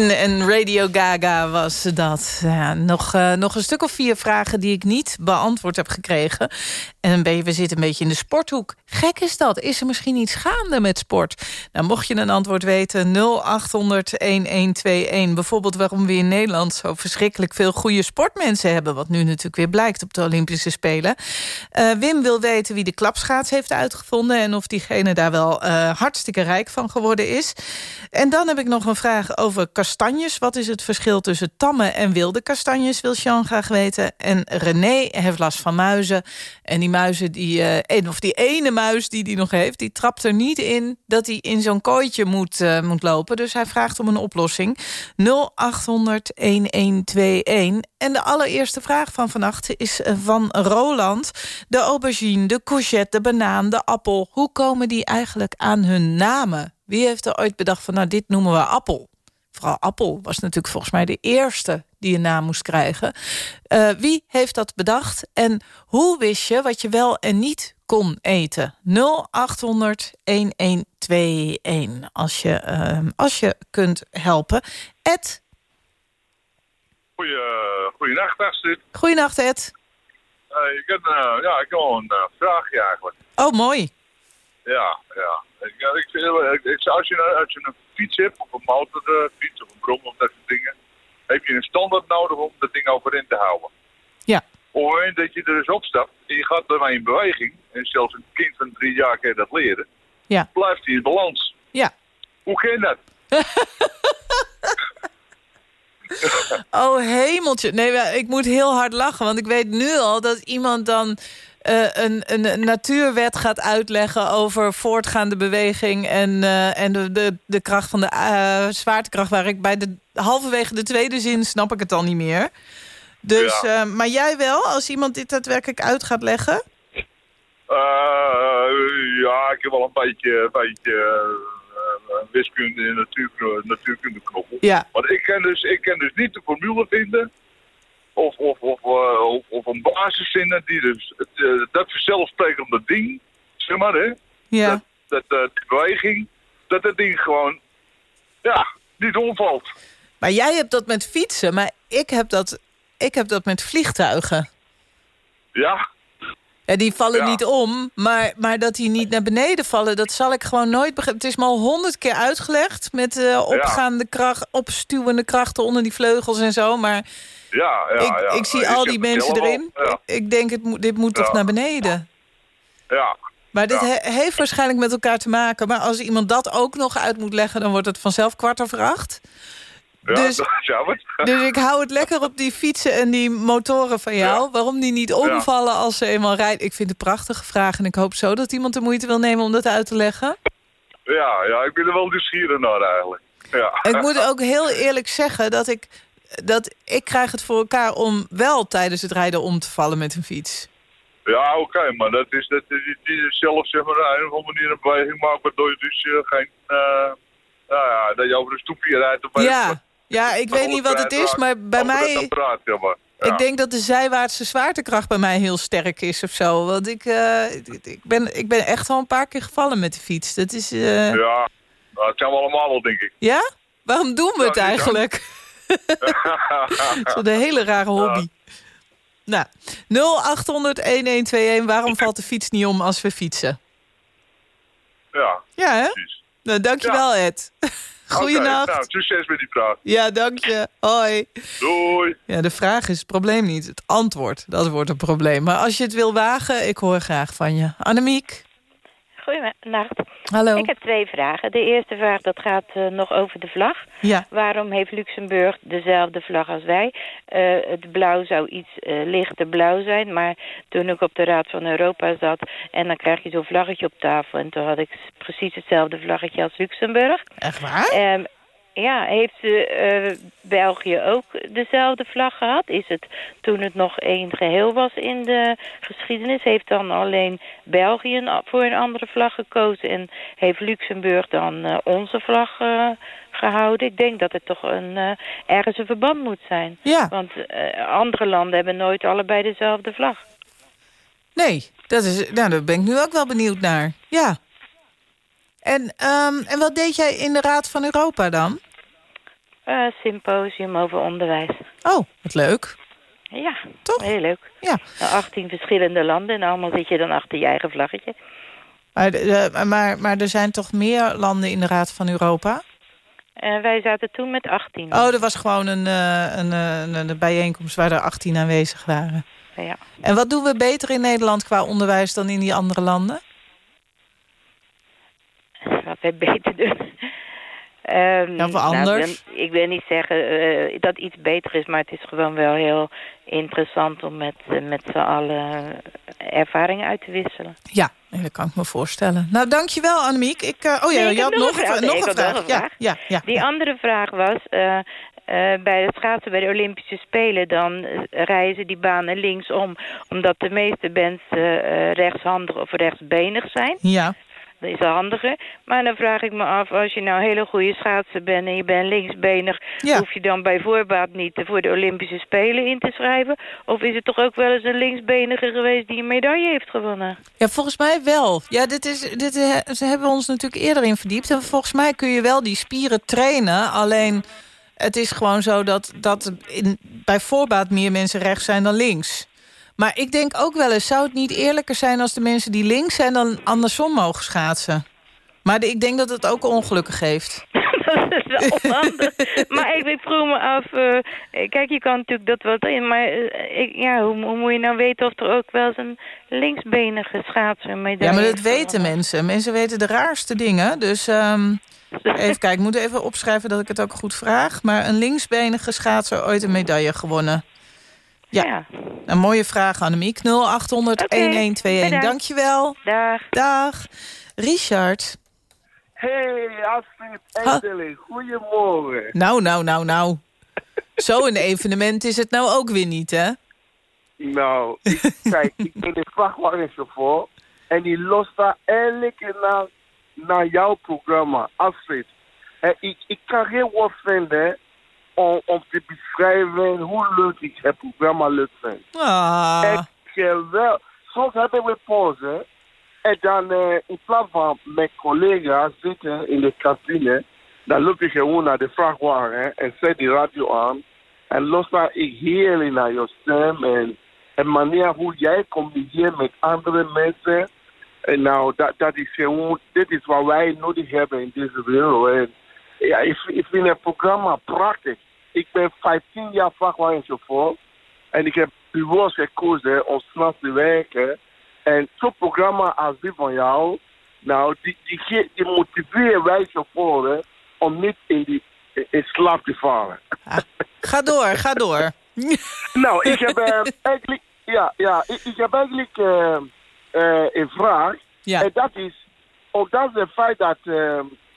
En Radio Gaga was dat. Ja, nog, uh, nog een stuk of vier vragen die ik niet beantwoord heb gekregen. En we zitten een beetje in de sporthoek. Gek is dat. Is er misschien iets gaande met sport? Nou, mocht je een antwoord weten, 0800-1121. Bijvoorbeeld waarom we in Nederland zo verschrikkelijk veel goede sportmensen hebben. Wat nu natuurlijk weer blijkt op de Olympische Spelen. Uh, Wim wil weten wie de klapschaats heeft uitgevonden... en of diegene daar wel uh, hartstikke rijk van geworden is. En dan heb ik nog een vraag over kastanjes. Wat is het verschil tussen tamme en wilde kastanjes, wil Jean graag weten. En René heeft last van muizen. En die muizen, die, uh, of die ene muis die die nog heeft... die trapt er niet in dat hij in zo'n kooitje moet, uh, moet lopen. Dus hij vraagt om een oplossing. 0800-1121. En de allereerste vraag van vannacht is eh, van Roland. De aubergine, de courgette, de banaan, de appel. Hoe komen die eigenlijk aan hun namen? Wie heeft er ooit bedacht van, nou, dit noemen we appel? Vooral Appel was natuurlijk volgens mij de eerste die een naam moest krijgen. Uh, wie heeft dat bedacht en hoe wist je wat je wel en niet kon eten? 0800 1121 als je, uh, als je kunt helpen. Ed. Goeie, goeienacht, Astrid. Goeienacht, Ed. Uh, ik, heb, uh, ja, ik heb een vraagje eigenlijk. Oh, mooi. Ja. Ik, ik, ik, als, je, als je een fiets hebt, of een motorfiets, of een brom, of dat soort dingen... heb je een standaard nodig om dat ding overeind te houden. Ja. Op het moment dat je er eens opstapt en je gaat ermee in beweging... en zelfs een kind van drie jaar kan dat leren... Ja. blijft hij in balans. Ja. Hoe ken dat? oh, hemeltje. Nee, ik moet heel hard lachen, want ik weet nu al dat iemand dan... Uh, een, een, natuurwet gaat uitleggen over voortgaande beweging... en, uh, en de, de, de kracht van de uh, zwaartekracht... waar ik bij de halverwege de tweede zin snap ik het dan niet meer. Dus, ja. maar jij wel, als iemand dit daadwerkelijk uit gaat leggen? ja, ik heb wel een beetje... beetje wiskunde en natuurkunde, natuurkunde knoppel. Ja. Want ik kan, dus, ik kan dus niet de formule vinden of, of, of, of, of, een basis vinden die dus uh, dat vanzelfsprekende ding, zeg maar hè, ja. dat, dat uh, die beweging, dat dat ding gewoon, ja, niet omvalt. Maar jij hebt dat met fietsen, maar ik heb dat, ik heb dat met vliegtuigen. Ja, ja, die vallen ja. niet om, maar, maar dat die niet naar beneden vallen... dat zal ik gewoon nooit begrijpen. Het is me al honderd keer uitgelegd... met uh, opgaande ja. kracht, opstuwende krachten onder die vleugels en zo. Maar ja, ja, ik, ja. ik zie al die mensen erin. Ja. Ik denk, het moet, dit moet toch naar beneden? Ja. Maar dit he heeft waarschijnlijk met elkaar te maken. Maar als iemand dat ook nog uit moet leggen... dan wordt het vanzelf kwart over acht. Ja, dus, dus ik hou het lekker op die fietsen en die motoren van jou. Waarom die niet omvallen als ze eenmaal rijden. Ik vind het een prachtige vraag. En ik hoop zo dat iemand de moeite wil nemen om dat uit te leggen. Ja, ja ik ben er wel nieuwsgierig naar eigenlijk. Ja. Ik moet ook heel eerlijk zeggen dat ik... dat ik krijg het voor elkaar om wel tijdens het rijden om te vallen met een fiets. Ja, oké, okay, maar dat is, dat is, zelf zeg maar, op een of andere manier een beweging maakt... waardoor je dus uh, geen... Uh, nou ja, dat je over een stoepje rijdt... Of ja. Ja, ik weet niet wat het is, maar bij mij... Apparaat, ja, maar, ja. Ik denk dat de zijwaartse zwaartekracht bij mij heel sterk is of zo. Want ik, uh, ik, ben, ik ben echt al een paar keer gevallen met de fiets. Dat is... Ja, dat zijn we allemaal wel, denk ik. Ja? Waarom doen we het eigenlijk? Dat is een hele rare hobby. Nou, 0800-1121, waarom valt de fiets niet om als we fietsen? Ja, ja hè? precies. Nou, dankjewel ja. Ed. Goeienacht. Okay, nou, succes met die vraag. Ja, dank je. Hoi. Doei. Ja, de vraag is het probleem niet. Het antwoord, dat wordt een probleem. Maar als je het wil wagen, ik hoor graag van je. Annemiek. Goeienacht. Hallo. Ik heb twee vragen. De eerste vraag dat gaat uh, nog over de vlag. Ja. Waarom heeft Luxemburg dezelfde vlag als wij? Uh, het blauw zou iets uh, lichter blauw zijn. Maar toen ik op de Raad van Europa zat... en dan krijg je zo'n vlaggetje op tafel... en toen had ik precies hetzelfde vlaggetje als Luxemburg. Echt waar? Um, ja, heeft uh, België ook dezelfde vlag gehad? Is het toen het nog één geheel was in de geschiedenis? Heeft dan alleen België voor een andere vlag gekozen... en heeft Luxemburg dan uh, onze vlag uh, gehouden? Ik denk dat het toch een, ergens een verband moet zijn. Ja. Want andere landen hebben nooit allebei dezelfde vlag. Nee, dat is, nou, daar ben ik nu ook wel benieuwd naar. Ja. En, um, en wat deed jij in de Raad van Europa dan? Uh, symposium over onderwijs. Oh, wat leuk. Ja, Toch? heel leuk. Ja. 18 verschillende landen en allemaal zit je dan achter je eigen vlaggetje. Maar, uh, maar, maar er zijn toch meer landen in de Raad van Europa? Uh, wij zaten toen met 18. Oh, er was gewoon een, een, een, een bijeenkomst waar er 18 aanwezig waren. Ja. En wat doen we beter in Nederland qua onderwijs dan in die andere landen? Wij beter doen. Um, ja, of anders? Nou, ik wil niet zeggen uh, dat iets beter is, maar het is gewoon wel heel interessant om met, uh, met z'n allen ervaringen uit te wisselen. Ja, dat kan ik me voorstellen. Nou, dankjewel Annemiek. Ik, uh, oh ja, nee, je had nog, nog, een, vraag. Nog een vraag. Ja, ja, ja, Die ja. andere vraag was, bij het schaatsen bij de Olympische Spelen... dan rijden die banen linksom, omdat de meeste mensen rechtshandig of rechtsbenig zijn. Ja. Dat is handiger. Maar dan vraag ik me af, als je nou een hele goede schaatser bent... en je bent linksbenig, Ja. hoef je dan bij voorbaat niet voor de Olympische Spelen in te schrijven? Of is het toch ook wel eens een linksbenige geweest die een medaille heeft gewonnen? Ja, volgens mij wel. Ja, dit is, dit, eh, ze hebben ons natuurlijk eerder in verdiept. En volgens mij kun je wel die spieren trainen. Alleen, het is gewoon zo dat, dat in, bij voorbaat meer mensen rechts zijn dan links. Maar ik denk ook wel eens, zou het niet eerlijker zijn... als de mensen die links zijn dan andersom mogen schaatsen? Maar de- ik denk dat het ook ongelukken geeft. dat is wel onhandig. maar ik, ik vroeg me af... eh, kijk, je kan natuurlijk dat wat in... maar eh, ik, ja, hoe, hoe moet je nou weten of er ook wel eens een linksbenige schaatser een medaille Ja, maar dat weten mensen. Mensen weten de raarste dingen. Dus ehm, even kijken, ik moet even opschrijven dat ik het ook goed vraag. Maar een linksbenige schaatser ooit een medaille gewonnen. Ja, Ja. een mooie vraag, Annemiek. 0800 1121. bedankt. Dankjewel. Dag. Dag. Richard. Hey, Astrid. Endeling, goedemorgen. Nou, nou, nou, nou. Zo'n evenement is het nou ook weer niet, hè? Nou, ik, kijk, ik ben een vrachtwagenchauffeur en die lost daar elke naar, naar jouw programma, Astrid. En ik, ik kan geen woord vinden om, om te beschrijven hoe leuk ik het programma leuk vind. Ah. Geweldig. Soms hebben we pauze en dan eh, in plaats van mijn collega's zitten in de kantine, dan loop ik gewoon naar de vrachtwagen en zet die radio aan. En luister ik heerlijk naar je stem en en manier hoe jij communiceert met andere mensen. En nou, dat, dat is gewoon, dit is wat wij nodig hebben in deze wereld. Ja, ik, ik vind het programma prachtig. Ik ben 15 jaar vrachtwagenchauffeur. En ik heb bewust gekozen om s'nachts te werken. En zo'n programma als die van jou, nou, die, die, die motiveren wij chauffeuren om niet in, die, in slaap te vallen. Ga door, ga door. nou, ik heb eh, eigenlijk, ja, ja, ik, ik heb eigenlijk eh, eh, een vraag. Ja. En dat is, ondanks het feit dat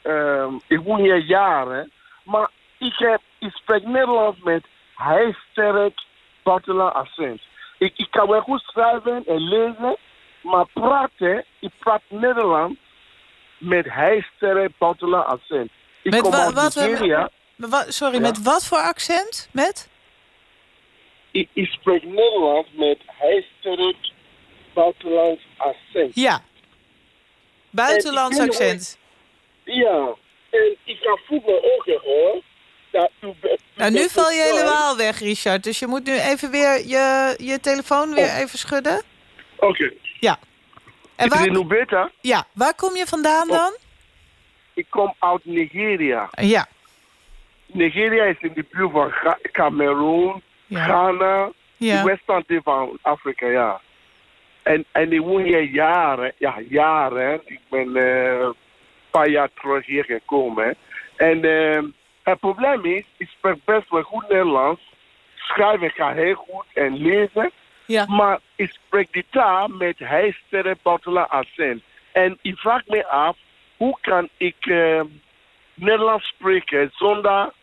eh, eh, ik woon hier jaren, maar ik, heb, ik spreek Nederlands met heel sterk buitenland accent. Ik, ik kan wel goed schrijven en lezen, maar praten, ik praat Nederlands met heel sterk buitenland accent. Ik Met kom wa- uit wat, Nigeria. wa- wa- sorry, Ja. met wat voor accent? Met? Ik, ik spreek Nederlands met heel sterk buitenlands accent. Ja. Buitenlands accent. Ja, en ik heb vroeger ook u... u Nou, nu val je helemaal weg, Richard. Dus je moet nu even weer je, je telefoon weer even schudden. Oké. Ja. En Is het waar, nu beter? ja, waar kom je vandaan dan? Ik kom uit Nigeria. Ja. Nigeria is in de buurt van Ga- Cameroen, Ja. Ghana, Ja. de deel van Afrika, ja. En, en ik woon hier jaren, ja, jaren. Ik ben eh, paar jaar terug hier gekomen. En eh, het probleem is, ik spreek best wel goed Nederlands. Schrijven ga heel goed en lezen. Ja. Maar ik spreek die taal met heel sterk buitenland accent. En ik vraag me af, hoe kan ik eh, Nederlands spreken zonder,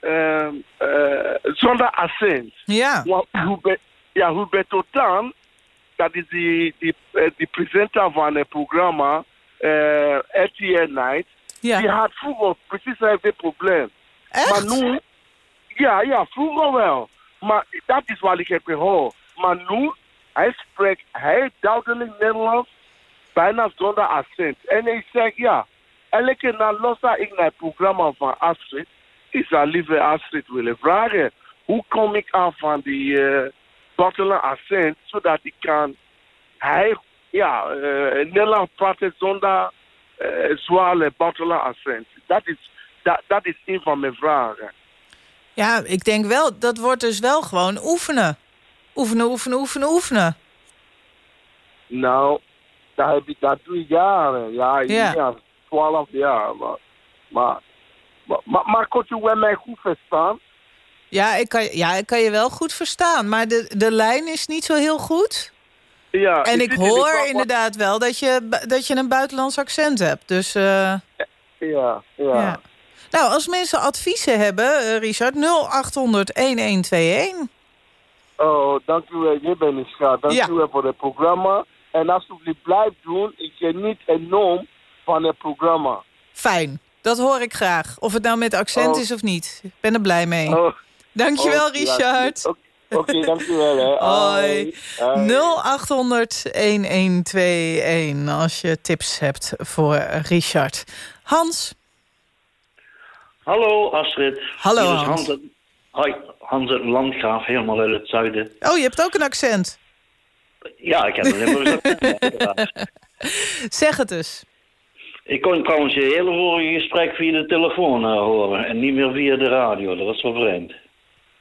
eh, eh, zonder accent? Ja. Want Hubert, ja, Hubert Totan, dat is die, die, eh, die presenter van het programma eh RTL Night. Ja. Die had vroeger precies dit probleem. Maar nu, ja, ja, vroeger wel. Maar dat is wat ik heb gehoord. Maar nu, hij spreekt heel duidelijk Nederlands, bijna zonder accent. En ik zeg ja, elke keer na luister ik naar het programma van Astrid. Ik zou liever Astrid willen vragen. Hoe kom ik af van die uh, accent, zodat ik kan hij, ja, uh, Nederlands praten zonder uh, zware buitenland accent. Dat is, dat, dat is een van mijn vragen. Ja, ik denk wel, dat wordt dus wel gewoon oefenen. Oefenen, oefenen, oefenen, oefenen. Nou, dat, heb ik, dat doe ik jaren. Ja, Ja. ja. 12 jaar. Maar, maar, maar, maar, maar kon je wel mij goed verstaan? Ja ik, kan, ja, ik kan je wel goed verstaan. Maar de, de lijn is niet zo heel goed. Ja, en ik hoor inderdaad wel dat je, dat je een buitenlands accent hebt. Dus eh, Ja, ja. ja. Nou, als mensen adviezen hebben, eh, Richard, 0800-1121. Oh, dank u wel. Je bent schat. Dank Ja. u wel voor het programma. En alsjeblieft blijf doen. Ik geniet enorm van het programma. Fijn, dat hoor ik graag. Of het nou met accent Oh. is of niet. Ik ben er blij mee. Oh. Dankjewel, Oh, ja, Richard. Oké, dankjewel. Hè. Hoi. Hoi. 0800-1121 als je tips hebt voor Richard. Hans? Hallo Astrid. Hallo, Hans. Hoi, Hans uit Landgraaf, helemaal uit het zuiden. Oh, je hebt ook een accent. Ja, ik heb een Limburgs accent. Zeg het eens. Ik kon trouwens je hele vorige gesprek via de telefoon eh, horen en niet meer via de radio. Dat was wel vreemd.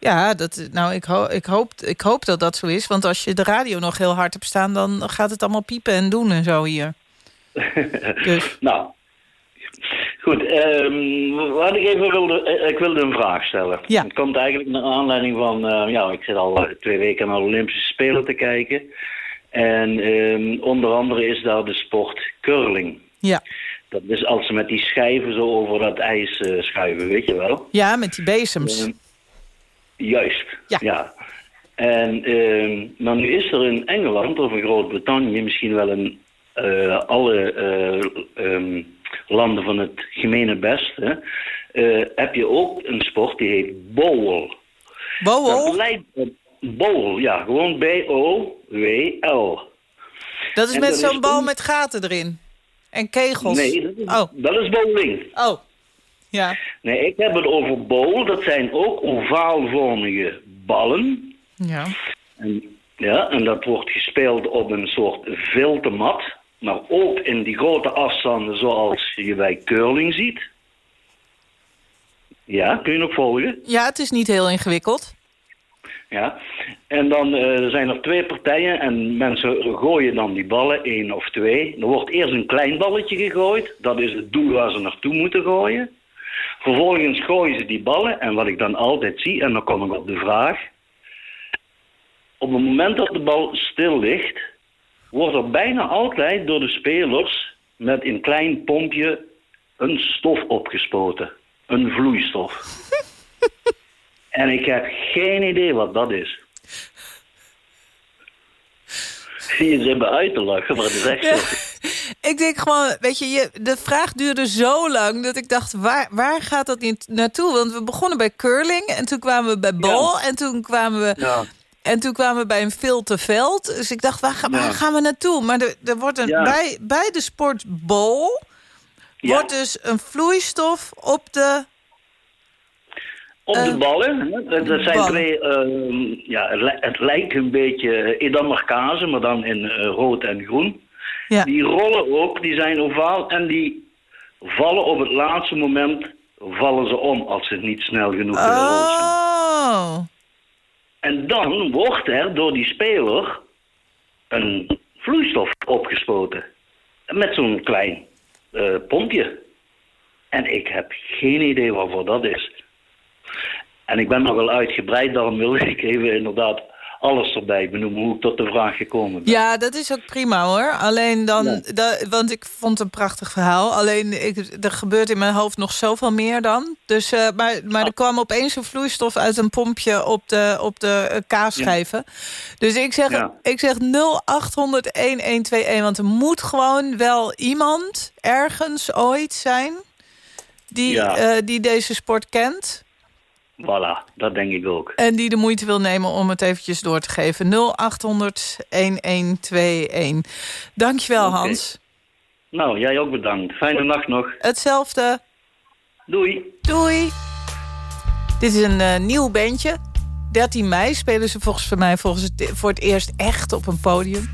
Ja, dat, nou, ik, ho ik, hoop, ik hoop dat dat zo is. Want als je de radio nog heel hard hebt staan... dan gaat het allemaal piepen en doen en zo hier. Dus. Nou, goed. ehm, wat ik even wilde, eh, ik wilde een vraag stellen. Ja. Het komt eigenlijk naar aanleiding van, eh, ja, ik zit al twee weken naar de Olympische Spelen te kijken. En ehm, onder andere is daar de sport curling. Ja. Dat is als ze met die schijven zo over dat ijs eh, schuiven, weet je wel. Ja, met die bezems. Ehm, juist, Ja. ja. En, ehm, maar nu is er in Engeland of in Groot-Brittannië misschien wel in eh, alle eh, ehm, landen van het gemene best, hè, eh, heb je ook een sport die heet bowl. Bowl? Bowl, ja, gewoon B-O-W-L. Dat is En met zo'n bal met gaten erin. En kegels. Nee, dat is, Oh, dat is bowling. oh. Ja. Nee, ik heb het over bowl. Dat zijn ook ovaalvormige ballen. Ja. En, ja, en dat wordt gespeeld op een soort viltemat. Maar ook in die grote afstanden zoals je bij curling ziet. Ja, kun je nog volgen? Ja, het is niet heel ingewikkeld. Ja. En dan eh, zijn er twee partijen en mensen gooien dan die ballen, één of twee. Er wordt eerst een klein balletje gegooid. Dat is het doel waar ze naartoe moeten gooien. Vervolgens gooien ze die ballen en wat ik dan altijd zie, en dan kom ik op de vraag. Op het moment dat de bal stil ligt, wordt er bijna altijd door de spelers met een klein pompje een stof opgespoten. Een vloeistof. En ik heb geen idee wat dat is. Zie je ze hebben uit te lachen, maar het is echt zo. Ik denk gewoon, weet je, je, de vraag duurde zo lang... dat ik dacht, waar, waar gaat dat niet naartoe? Want we begonnen bij curling en toen kwamen we bij bal... en toen kwamen we... Ja. En toen kwamen we bij een filteveld. Dus ik dacht, waar, ga- waar Ja. gaan we naartoe? Maar er, er wordt een, Ja. bij, bij de sport bol... Ja. wordt dus een vloeistof op de... Op de Eh, ballen, dat, zijn twee, ehm, ja, het, li- het lijkt een beetje edamerkazen, maar dan in eh, rood en groen. Ja. Die rollen ook, die zijn ovaal en die vallen op het laatste moment, vallen ze om als ze niet snel genoeg gerold zijn. Oh. En dan wordt er door die speler een vloeistof opgespoten. Met zo'n klein eh, pompje. En ik heb geen idee waarvoor dat is. En ik ben nogal uitgebreid, daarom wil ik even inderdaad alles erbij benoemen hoe ik tot de vraag gekomen ben. Ja, dat is ook prima hoor. Alleen dan, Ja. da- want ik vond het een prachtig verhaal. Alleen ik, er gebeurt in mijn hoofd nog zoveel meer dan. Dus, eh, maar, maar er kwam opeens een vloeistof uit een pompje op de, op de eh, kaasschijven. Dus ik zeg, Ja. ik zeg 0800-1121. Want er moet gewoon wel iemand ergens ooit zijn die, eh, die deze sport kent. Voilà, dat denk ik ook. En die de moeite wil nemen om het eventjes door te geven. 0800-1121. Dankjewel. Hans. Nou, jij ook bedankt. Fijne nacht nog. Hetzelfde. Doei. Doei. Dit is een eh, nieuw bandje. 13 mei spelen ze volgens mij volgens het, voor het eerst echt op een podium.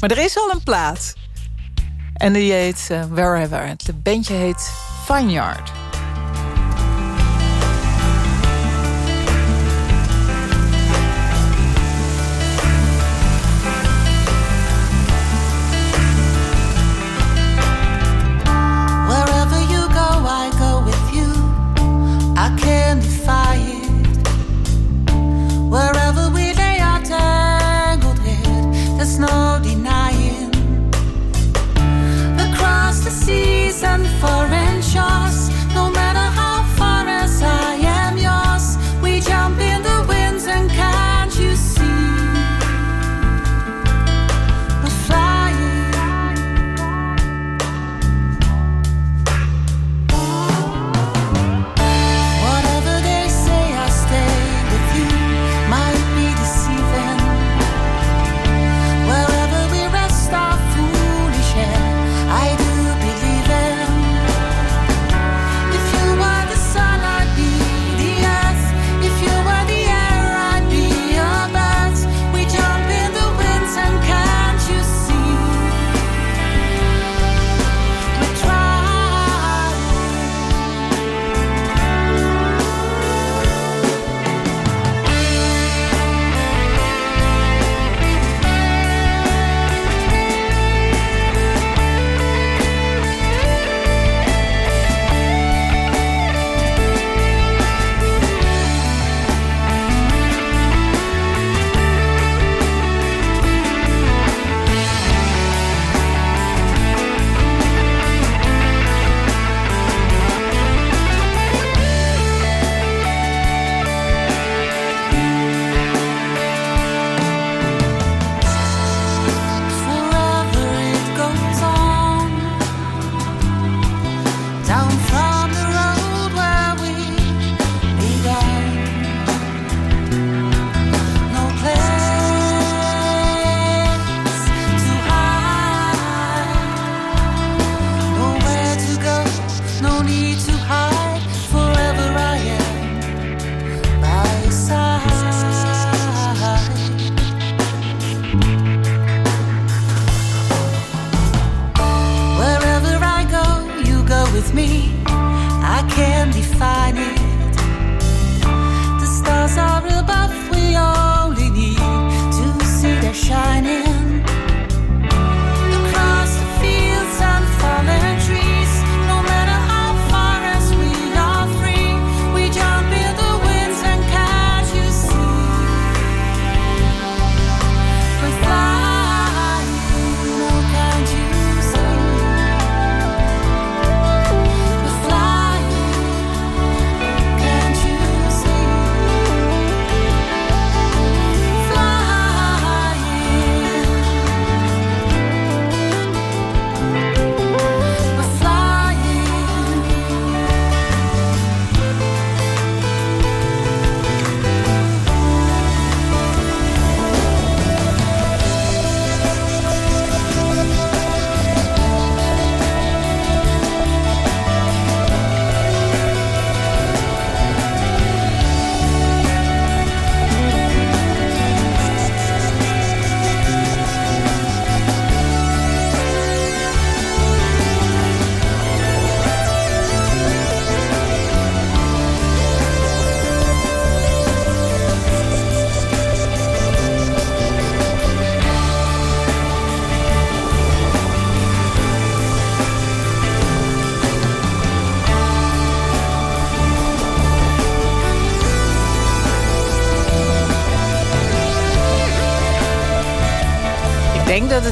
Maar er is al een plaat. En die heet eh, Wherever. Het bandje heet Vineyard.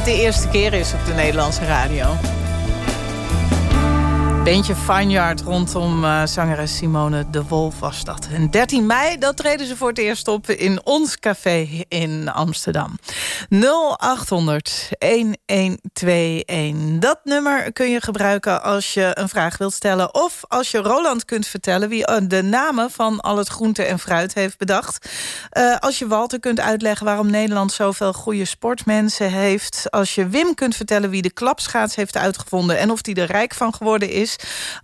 De eerste keer is op de Nederlandse radio. Bandje Vineyard rondom eh, zangeres Simone de Wolf was dat. En 13 mei, dat treden ze voor het eerst op in ons café in Amsterdam. 0800 1121. Dat nummer kun je gebruiken als je een vraag wilt stellen... of als je Roland kunt vertellen wie eh, de namen van al het groente en fruit heeft bedacht. Eh, als je Walter kunt uitleggen waarom Nederland zoveel goede sportmensen heeft. Als je Wim kunt vertellen wie de klapschaats heeft uitgevonden... en of die er rijk van geworden is.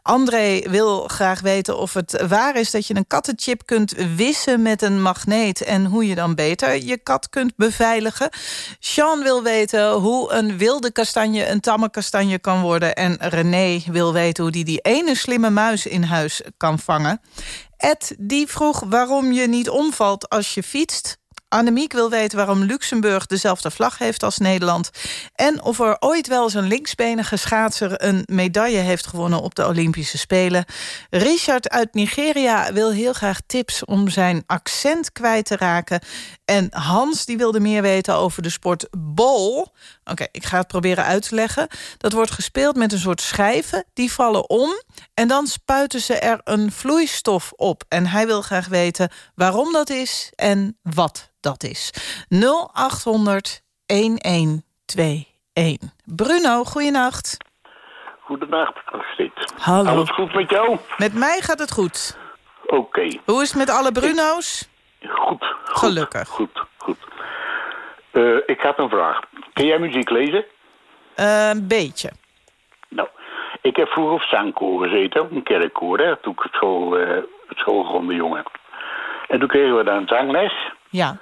André wil graag weten of het waar is dat je een kattenchip kunt wissen met een magneet... en hoe je dan beter je kat kunt beveiligen. Sean wil weten hoe een wilde kastanje een tamme kastanje kan worden... en René wil weten hoe die die ene slimme muis in huis kan vangen. Ed die vroeg waarom je niet omvalt als je fietst. Annemiek wil weten waarom Luxemburg dezelfde vlag heeft als Nederland. En of er ooit wel eens een linksbenige schaatser... een medaille heeft gewonnen op de Olympische Spelen. Richard uit Nigeria wil heel graag tips om zijn accent kwijt te raken. En Hans die wilde meer weten over de sport bol. Oké, ik ga het proberen uit te leggen. Dat wordt gespeeld met een soort schijven. Die vallen om en dan spuiten ze er een vloeistof op. En hij wil graag weten waarom dat is en wat dat is. 0800 1121. Bruno, goeienacht. Goedenacht, Astrid. Hallo. Alles goed met jou? Met mij gaat het goed. Oké. Hoe is het met alle Bruno's? Goed. Goed Gelukkig. Goed, goed. Eh, ik had een vraag. Kun jij muziek lezen? Eh, een beetje. Nou, ik heb vroeger op zangkoor gezeten, op een kerkkoor, hè, toen ik school, op school jongen. En toen kregen we dan zangles. Ja.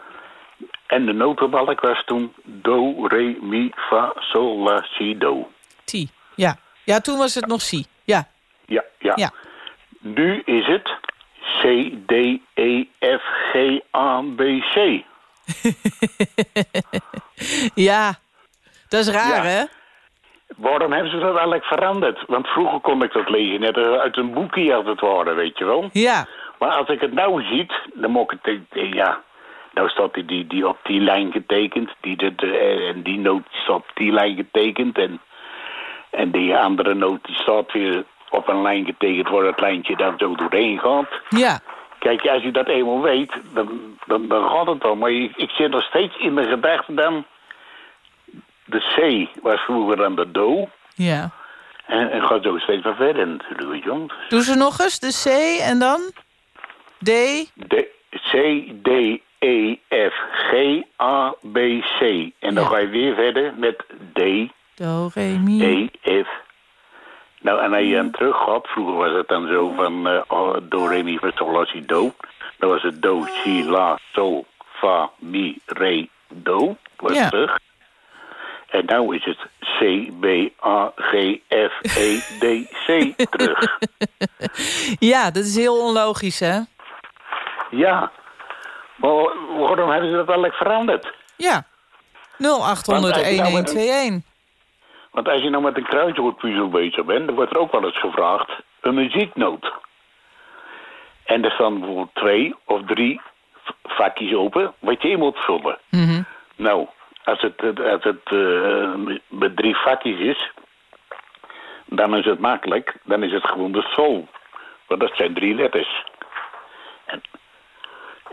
En de notenbalk was toen do, re, mi, fa, sol, la, si, do. T. Ja. Ja, toen was het nog C. Ja. Ja, ja. Ja. Nu is het C, D, E, F, G, A, B, C. ja. Dat is raar, Ja. hè? Waarom hebben ze dat eigenlijk veranderd? Want vroeger kon ik dat lezen, net uit een boekje als het ware, weet je wel. Ja. Maar als ik het nou ziet, dan moet ik het, eh, ja... Nou staat die, die, die op die lijn getekend, die, de, de- eh, en die noot staat op die lijn getekend. En, en die andere noot die staat weer op een lijn getekend voor het lijntje dat zo doorheen gaat. Ja. Kijk, als je dat eenmaal weet, dan, dan, dan gaat het al. Maar ik, ik zit nog steeds in mijn gedachten dan... De C was vroeger dan de Do. Ja. En, en gaat zo steeds maar verder natuurlijk, wel. Doe ze nog eens. De C en dan? D. D, C, D, E, F, G, A, B, C. En dan ga je weer verder met D, Do, re, mi. E, F. Nou, en als je dan terug gaat, vroeger was het dan zo van eh, oh, do, re, mi, fa, sol, la, si, do. Dan was het do, si, la, sol, fa, mi, re, do. Was Ja. terug. En nou is het C-B-A-G-F-E-D-C terug. Ja, dat is heel onlogisch, hè? Ja. Maar waarom hebben ze dat eigenlijk veranderd? Ja. 0800 1121. Want als je nou met een kruiswoordpuzzel bezig bent... dan wordt er ook wel eens gevraagd een muzieknoot. En er staan bijvoorbeeld twee of drie vakjes open... wat je in moet vullen. Mhm. Nou, als het, als het eh, met drie vakjes is... dan is het makkelijk. Dan is het gewoon de sol. Want dat zijn drie letters. En,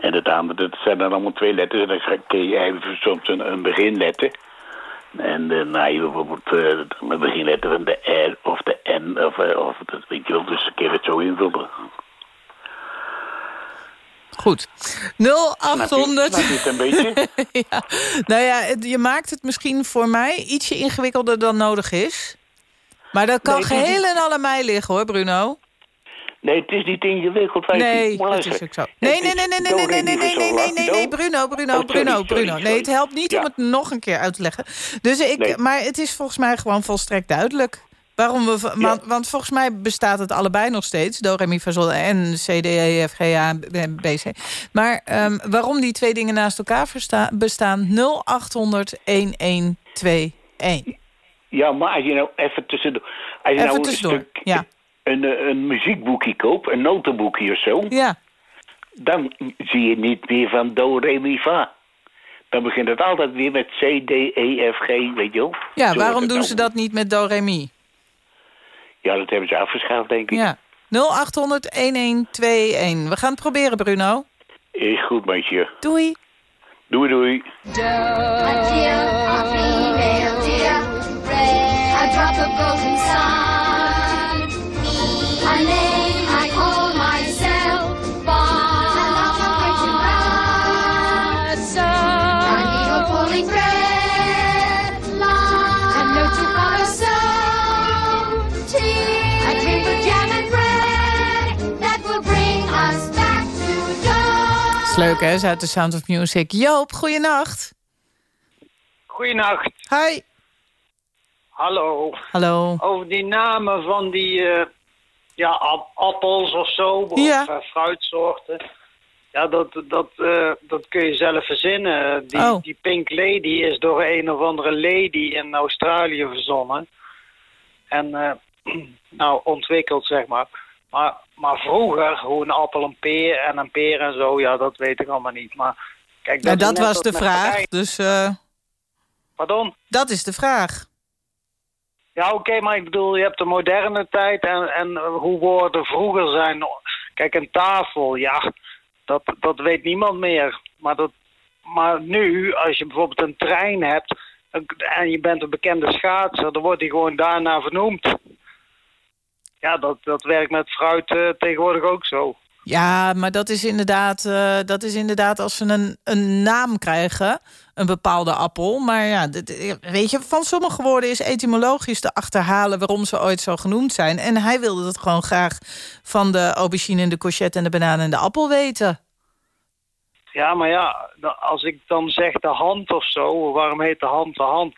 en het andere, dat zijn dan allemaal twee letters. En dan kun je even soms een, een beginletter... En dan nou, je bijvoorbeeld uh, met beginletter van de R of de N of, eh, of dat weet je wel, dus een keer het zo invullen. Goed. 0800... Snap je het een beetje? ja. Nou ja, het- je maakt het misschien voor mij ietsje ingewikkelder dan nodig is. Maar dat kan Nee, geheel en alle mij liggen, hoor, Bruno. Nee, het is niet ingewikkeld. Nee, dat luister, is ook zo. het Nee, nee, nee, nee, nee, nee, nee, nee, nee, Bruno, Bruno, Oh, Bruno, Bruno. sorry. Nee, het helpt niet om het nog een keer uit te leggen. Dus ik, maar het is volgens mij gewoon volstrekt duidelijk. Waarom we, want, want volgens mij bestaat het allebei nog steeds. Do, re, mi, fa, sol en C, D, E, F, G, A, B, B, C. Maar ehm, waarom die twee dingen naast elkaar bestaan... 0800 1121. Ja, maar als je nou even tussendoor... Als je Even nou een stuk, ja. Een, eh, een muziekboekje koopt, een notenboekje of zo... Ja. dan zie je niet meer van do, re, mi, fa. Dan begint het altijd weer met C, D, E, F, G, weet je wel. Ja, Zo waarom doen nou. ze dat niet met do, re, mi? Ja, dat hebben ze afgeschaft, denk ik. Ja. 0800 1121. We gaan het proberen, Bruno. Is goed, meisje. Doei. Doei, doei. A deer, a female deer, a drop of golden sun. Is leuk, hè? Uit de Sound of Music. Joop, goeienacht. Goeienacht. Hi. Hallo. Hallo. Over die namen van die eh, ja, ap- appels of zo, of Ja. eh, fruitsoorten. Ja, dat, dat, eh, dat kun je zelf verzinnen. Die, Oh. die Pink Lady is door een of andere lady in Australië verzonnen. En nou, ontwikkeld, zeg maar. Maar. Maar vroeger, hoe een appel een peer en een peer en zo, ja, dat weet ik allemaal niet. Maar kijk, Nou, is dat was de vraag. Dus, eh, Pardon? dat is de vraag. Ja, oké, maar ik bedoel, je hebt de moderne tijd en, en hoe woorden vroeger zijn. Kijk, een tafel, ja, dat, dat weet niemand meer. Maar, dat, maar nu, als je bijvoorbeeld een trein hebt en je bent een bekende schaatser, dan wordt die gewoon daarna vernoemd. Ja, dat, dat werkt met fruit eh, tegenwoordig ook zo. Ja, maar dat is inderdaad, eh, dat is inderdaad als ze een, een naam krijgen, een bepaalde appel. Maar ja, dit- weet je, van sommige woorden is etymologisch te achterhalen waarom ze ooit zo genoemd zijn. En hij wilde dat gewoon graag van de aubergine en de courgette en de banaan en de appel weten. Ja, maar ja, als ik dan zeg de hand of zo, waarom heet de hand de hand?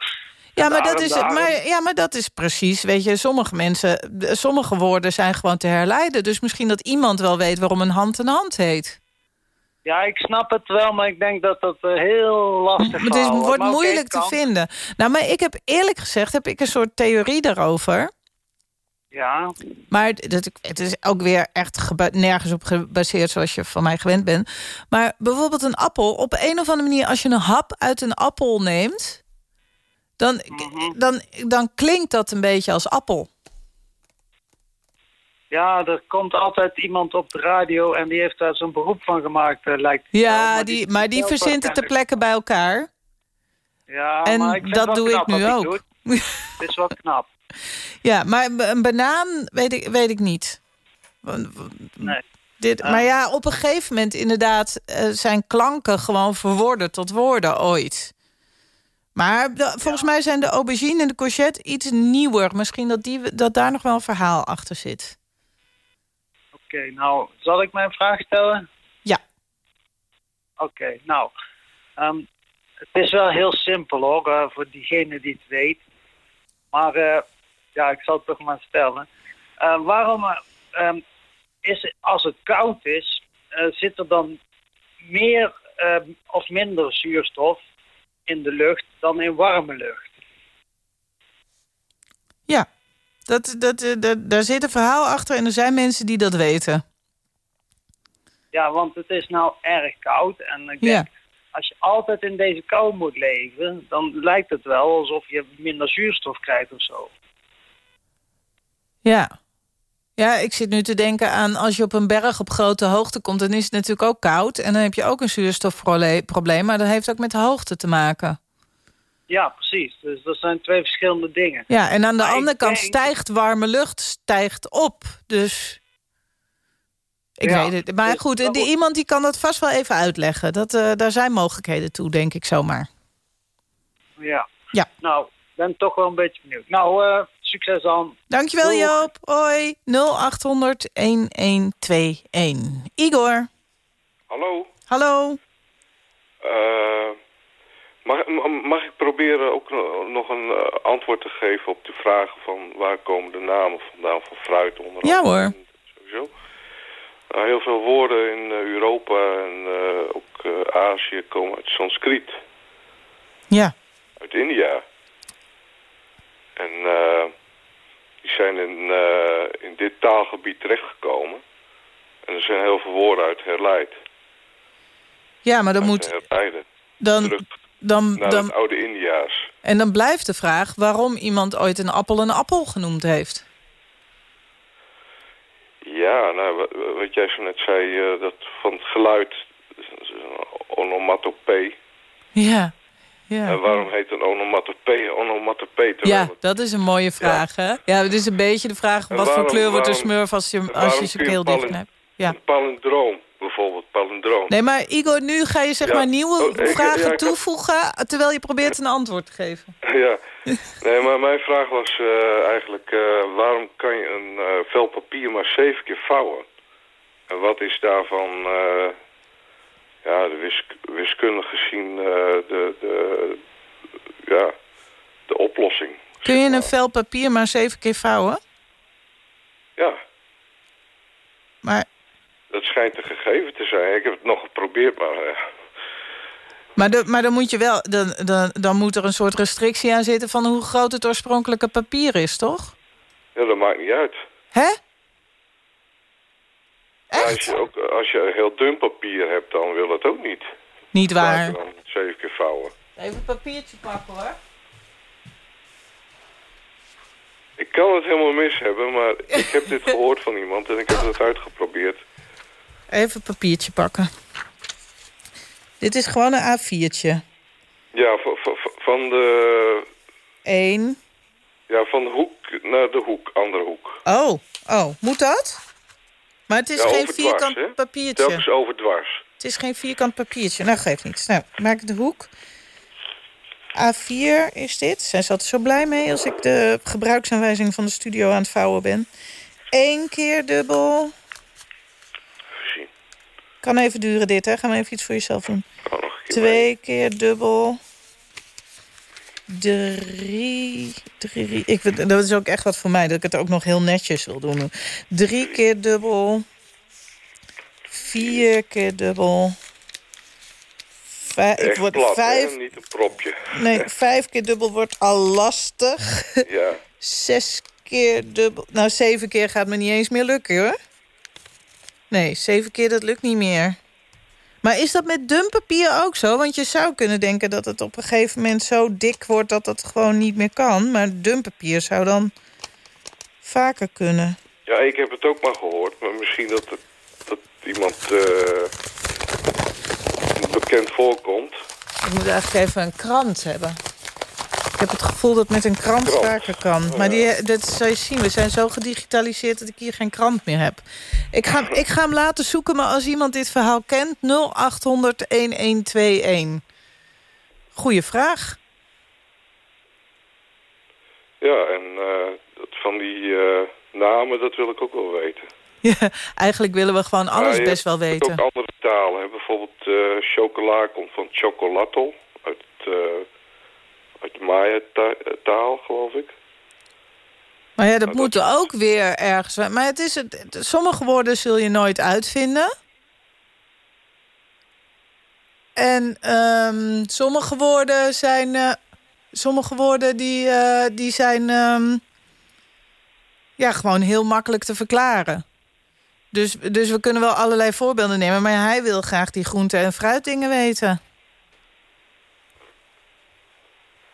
Ja, maar dat is het. Maar, ja, maar dat is precies. Weet je, sommige mensen, sommige woorden zijn gewoon te herleiden. Dus misschien dat iemand wel weet waarom een hand een hand heet. Ja, ik snap het wel, maar ik denk dat dat eh, heel lastig het is, verhaal wordt Maar moeilijk het te vinden. Nou, maar ik heb eerlijk gezegd heb ik een soort theorie daarover. Ja, Maar dat, het is ook weer echt nergens op gebaseerd zoals je van mij gewend bent. Maar bijvoorbeeld een appel. Op een of andere manier, als je een hap uit een appel neemt... dan, Mhm. dan, dan klinkt dat een beetje als appel. ja, er komt altijd iemand op de radio en die heeft daar zo'n beroep van gemaakt, eh, lijkt Ja, die, maar die verzint het ter waarschijnlijk- plekke bij elkaar. Ja, en maar ik dat doe ik nu ook. Het is wel knap. Ja, maar een banaan weet ik, weet ik niet. Nee. Dit, Ja. Maar ja, op een gegeven moment inderdaad eh, zijn klanken gewoon verworden tot woorden ooit. Maar de- volgens mij zijn de aubergine en de courgette iets nieuwer. Misschien dat, die, dat daar nog wel een verhaal achter zit. Oké, nou, zal ik mijn vraag stellen? Ja. Oké, nou. ehm, het is wel heel simpel hoor, eh, voor diegene die het weet. Maar eh, ja, ik zal het toch maar stellen. Eh, waarom ehm, is het, als het koud is, zit er dan meer eh, of minder zuurstof in de lucht dan in warme lucht? Ja, dat, dat, eh, dat, daar zit een verhaal achter en er zijn mensen die dat weten. Ja, want het is nou erg koud. En ik denk, Ja. als je altijd in deze kou moet leven, dan lijkt het wel alsof je minder zuurstof krijgt of zo. Ja. Ja, ik zit nu te denken aan als je op een berg op grote hoogte komt... dan is het natuurlijk ook koud en dan heb je ook een zuurstofprobleem... maar dat heeft ook met de hoogte te maken. Ja, precies. Dus dat zijn twee verschillende dingen. Ja, en aan de Maar andere kant denk- stijgt warme lucht stijgt op. Dus ik Ja, weet het. Maar dus goed, dat die, wordt- iemand die kan dat vast wel even uitleggen. Dat, eh, daar zijn mogelijkheden toe, denk ik zomaar. Ja. Ja. Nou, ik ben toch wel een beetje benieuwd. Nou, eh, succes dan. Dankjewel Doeg. Joop. Hoi. 0800 1121. Igor. Hallo. Hallo. Eh, mag, mag ik proberen ook no- nog een eh, antwoord te geven op de vragen van waar komen de namen vandaan van fruit onder Ja andere? hoor. Sowieso. Nou, heel veel woorden in eh, Europa en eh, ook eh, Azië komen uit Sanskriet, Ja. uit India. En eh, die zijn in, eh, in dit taalgebied terechtgekomen. En er zijn heel veel woorden uit herleid. Ja, maar dan uit moet... herleiden. Dan, dan, Naar dan, het oude India's. en dan blijft de vraag waarom iemand ooit een appel een appel genoemd heeft. Ja, nou, wa- wat jij zo net zei, eh, dat van het geluid, onomatopee. Ja. Ja. En waarom heet een onomatopee onomatopee? Ja, het- dat is een mooie vraag, hè? Ja, het is een beetje de vraag... En wat voor kleur wordt een smurf als je, als je je keel dicht hebt? Ja. Een palindroom, bijvoorbeeld, palindroom. Nee, maar Igor, nu ga je zeg Ja. maar nieuwe Oh, ik- vragen ja, had- toevoegen... terwijl je probeert een antwoord te geven. Ja, nee, maar mijn vraag was eh, eigenlijk, eh, waarom kan je een eh, vel papier maar zeven keer vouwen? En wat is daarvan, ja, de wisk wiskundig gezien, eh, de, de, ja, de oplossing? Kun je een vel papier maar zeven keer vouwen? Ja, Maar, dat schijnt een gegeven te zijn. Ik heb het nog geprobeerd, maar eh, maar, de, maar dan, moet je wel, dan, dan, dan moet er een soort restrictie aan zitten... van hoe groot het oorspronkelijke papier is, toch? ja, dat maakt niet uit. Hè? Als, je ook, als je heel dun papier hebt, dan wil dat ook niet. Niet waar. Dan zeven keer vouwen. Even een papiertje pakken, hoor. Ik kan het helemaal mis hebben, maar ik heb dit gehoord van iemand en ik heb het uitgeprobeerd. Even een papiertje pakken. Dit is gewoon een A4'tje. Ja, van, van, van de, Eén. ja, van de hoek naar de hoek, andere hoek. Oh, oh, moet dat? Maar het is Ja, geen vierkant papiertje. Telkens overdwars. Het is geen vierkant papiertje. Nou, geeft niet. Nou, maak de hoek. A4 is dit. Zijn ze altijd zo blij mee als ik de gebruiksaanwijzing van de studio aan het vouwen ben. Eén keer dubbel. Kan even duren dit, hè. Ga maar even iets voor jezelf doen. Twee keer dubbel. Drie, drie. Ik, vind- dat is ook echt wat voor mij, dat ik het ook nog heel netjes wil doen. Drie keer dubbel. Vier keer dubbel. Vijf, Echt word plat, vijf, hè? Niet een propje. nee, vijf keer dubbel wordt al lastig. Ja. Zes keer dubbel. Nou, zeven keer gaat me niet eens meer lukken, hoor. Nee, zeven keer, dat lukt niet meer. Maar is dat met dun papier ook zo? Want je zou kunnen denken dat het op een gegeven moment zo dik wordt... dat het gewoon niet meer kan. Maar dun papier zou dan vaker kunnen. Ja, ik heb het ook maar gehoord, maar misschien dat, het, dat iemand eh, bekend voorkomt. Ik moet eigenlijk even een krant hebben. Ik heb het gevoel dat met een krant, vaker kan. Maar die, dat zou je zien, we zijn zo gedigitaliseerd dat ik hier geen krant meer heb. Ik ga, ik ga hem laten zoeken, maar als iemand dit verhaal kent... 0800-1121. Goeie vraag. Ja, en eh, van die eh, namen, dat wil ik ook wel weten. Ja, eigenlijk willen we gewoon alles best wel weten. ook andere talen. Hè? Bijvoorbeeld eh chocola komt van chocolato uit uh, uit de Maya-taal, geloof ik. Maar ja, dat moet ook weer ergens... zijn. Maar het is het, het- sommige woorden zul je nooit uitvinden. En ehm, sommige woorden zijn... eh, sommige woorden die, eh, die zijn... ehm, ja, gewoon heel makkelijk te verklaren. Dus, dus we kunnen wel allerlei voorbeelden nemen. Maar hij wil graag die groente- en fruitdingen weten.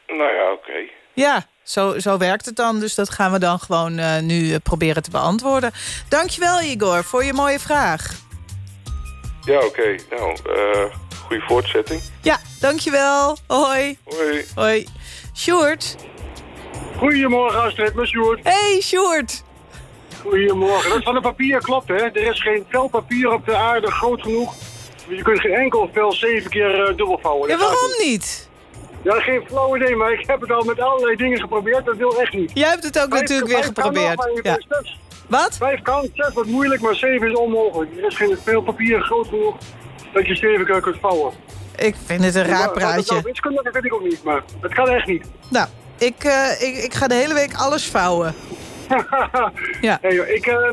Nou ja, oké. Ja, zo, zo werkt het dan. Dus dat gaan we dan gewoon eh, nu eh, proberen te beantwoorden. Dankjewel, Igor, voor je mooie vraag. Ja, oké. Nou, eh goede voortzetting. Ja, dankjewel. Hoi. Hoi. Hoi. Sjoerd. Goedemorgen Astrid, met Sjoerd. Hey Sjoerd. Goedemorgen. Dat van het papier klopt, hè? Er is geen vel papier op de aarde groot genoeg. Je kunt geen enkel vel zeven keer eh, dubbel vouwen. Ja, waarom niet? Ja, geen flauw idee, maar ik heb het al met allerlei dingen geprobeerd. Dat wil echt niet. Jij hebt het ook Vijf- natuurlijk weer vijf kan geprobeerd. Ja. zes- Wat? Vijf kan, zes wordt moeilijk, maar zeven is onmogelijk. Er is geen vel papier groot genoeg dat je zeven keer kunt vouwen. Ik vind het een raar wat nou praatje. wiskunde, dat weet ik ook niet, maar het kan echt niet. Nou, ik, eh, ik, ik ga de hele week alles vouwen. ja. Hey, joh, ik, eh,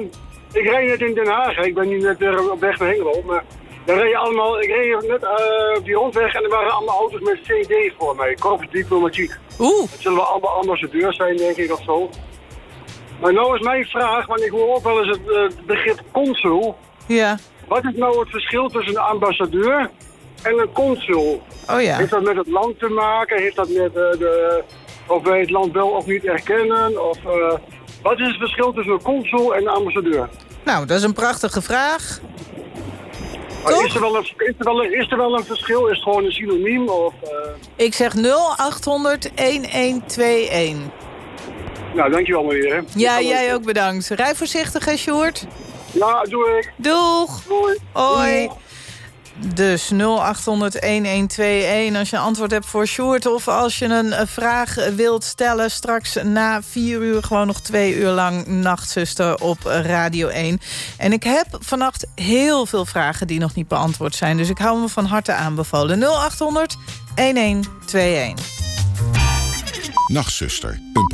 ik rijd net in Den Haag. Ik ben nu net op weg naar Hengelo. Maar daar reed je allemaal, ik reed net eh, op die rondweg en er waren allemaal auto's met CD voor mij. Corpus Diplomatiek. Oeh. Het zullen wel allemaal ambassadeurs zijn, denk ik, of zo. Maar nou is mijn vraag, want ik hoor ook wel eens het eh, begrip consul. Ja. Wat is nou het verschil tussen een ambassadeur en een consul? Oh ja. Heeft dat met het land te maken? Heeft dat met eh, de, of wij het land wel of niet erkennen? Of, wat is het verschil tussen een consul en een ambassadeur? Nou, dat is een prachtige vraag. Maar Is er, wel een, is, er wel een, is er wel een verschil? Is het gewoon een synoniem? Of, eh, Ik zeg 0800 1121. Nou, dankjewel meneer. Ja, jij ook bedankt. Rij voorzichtig, hè, Sjoerd? Ja, doe ik. Doeg. Doei. Hoi. Dus 0800-1121 als je een antwoord hebt voor Sjoerd... of als je een eh, vraag wilt stellen straks na vier uur... gewoon nog twee uur lang Nachtzuster op Radio 1. En ik heb vannacht heel veel vragen die nog niet beantwoord zijn. Dus ik hou me van harte aanbevolen. 0800-1121. Nachtzuster, een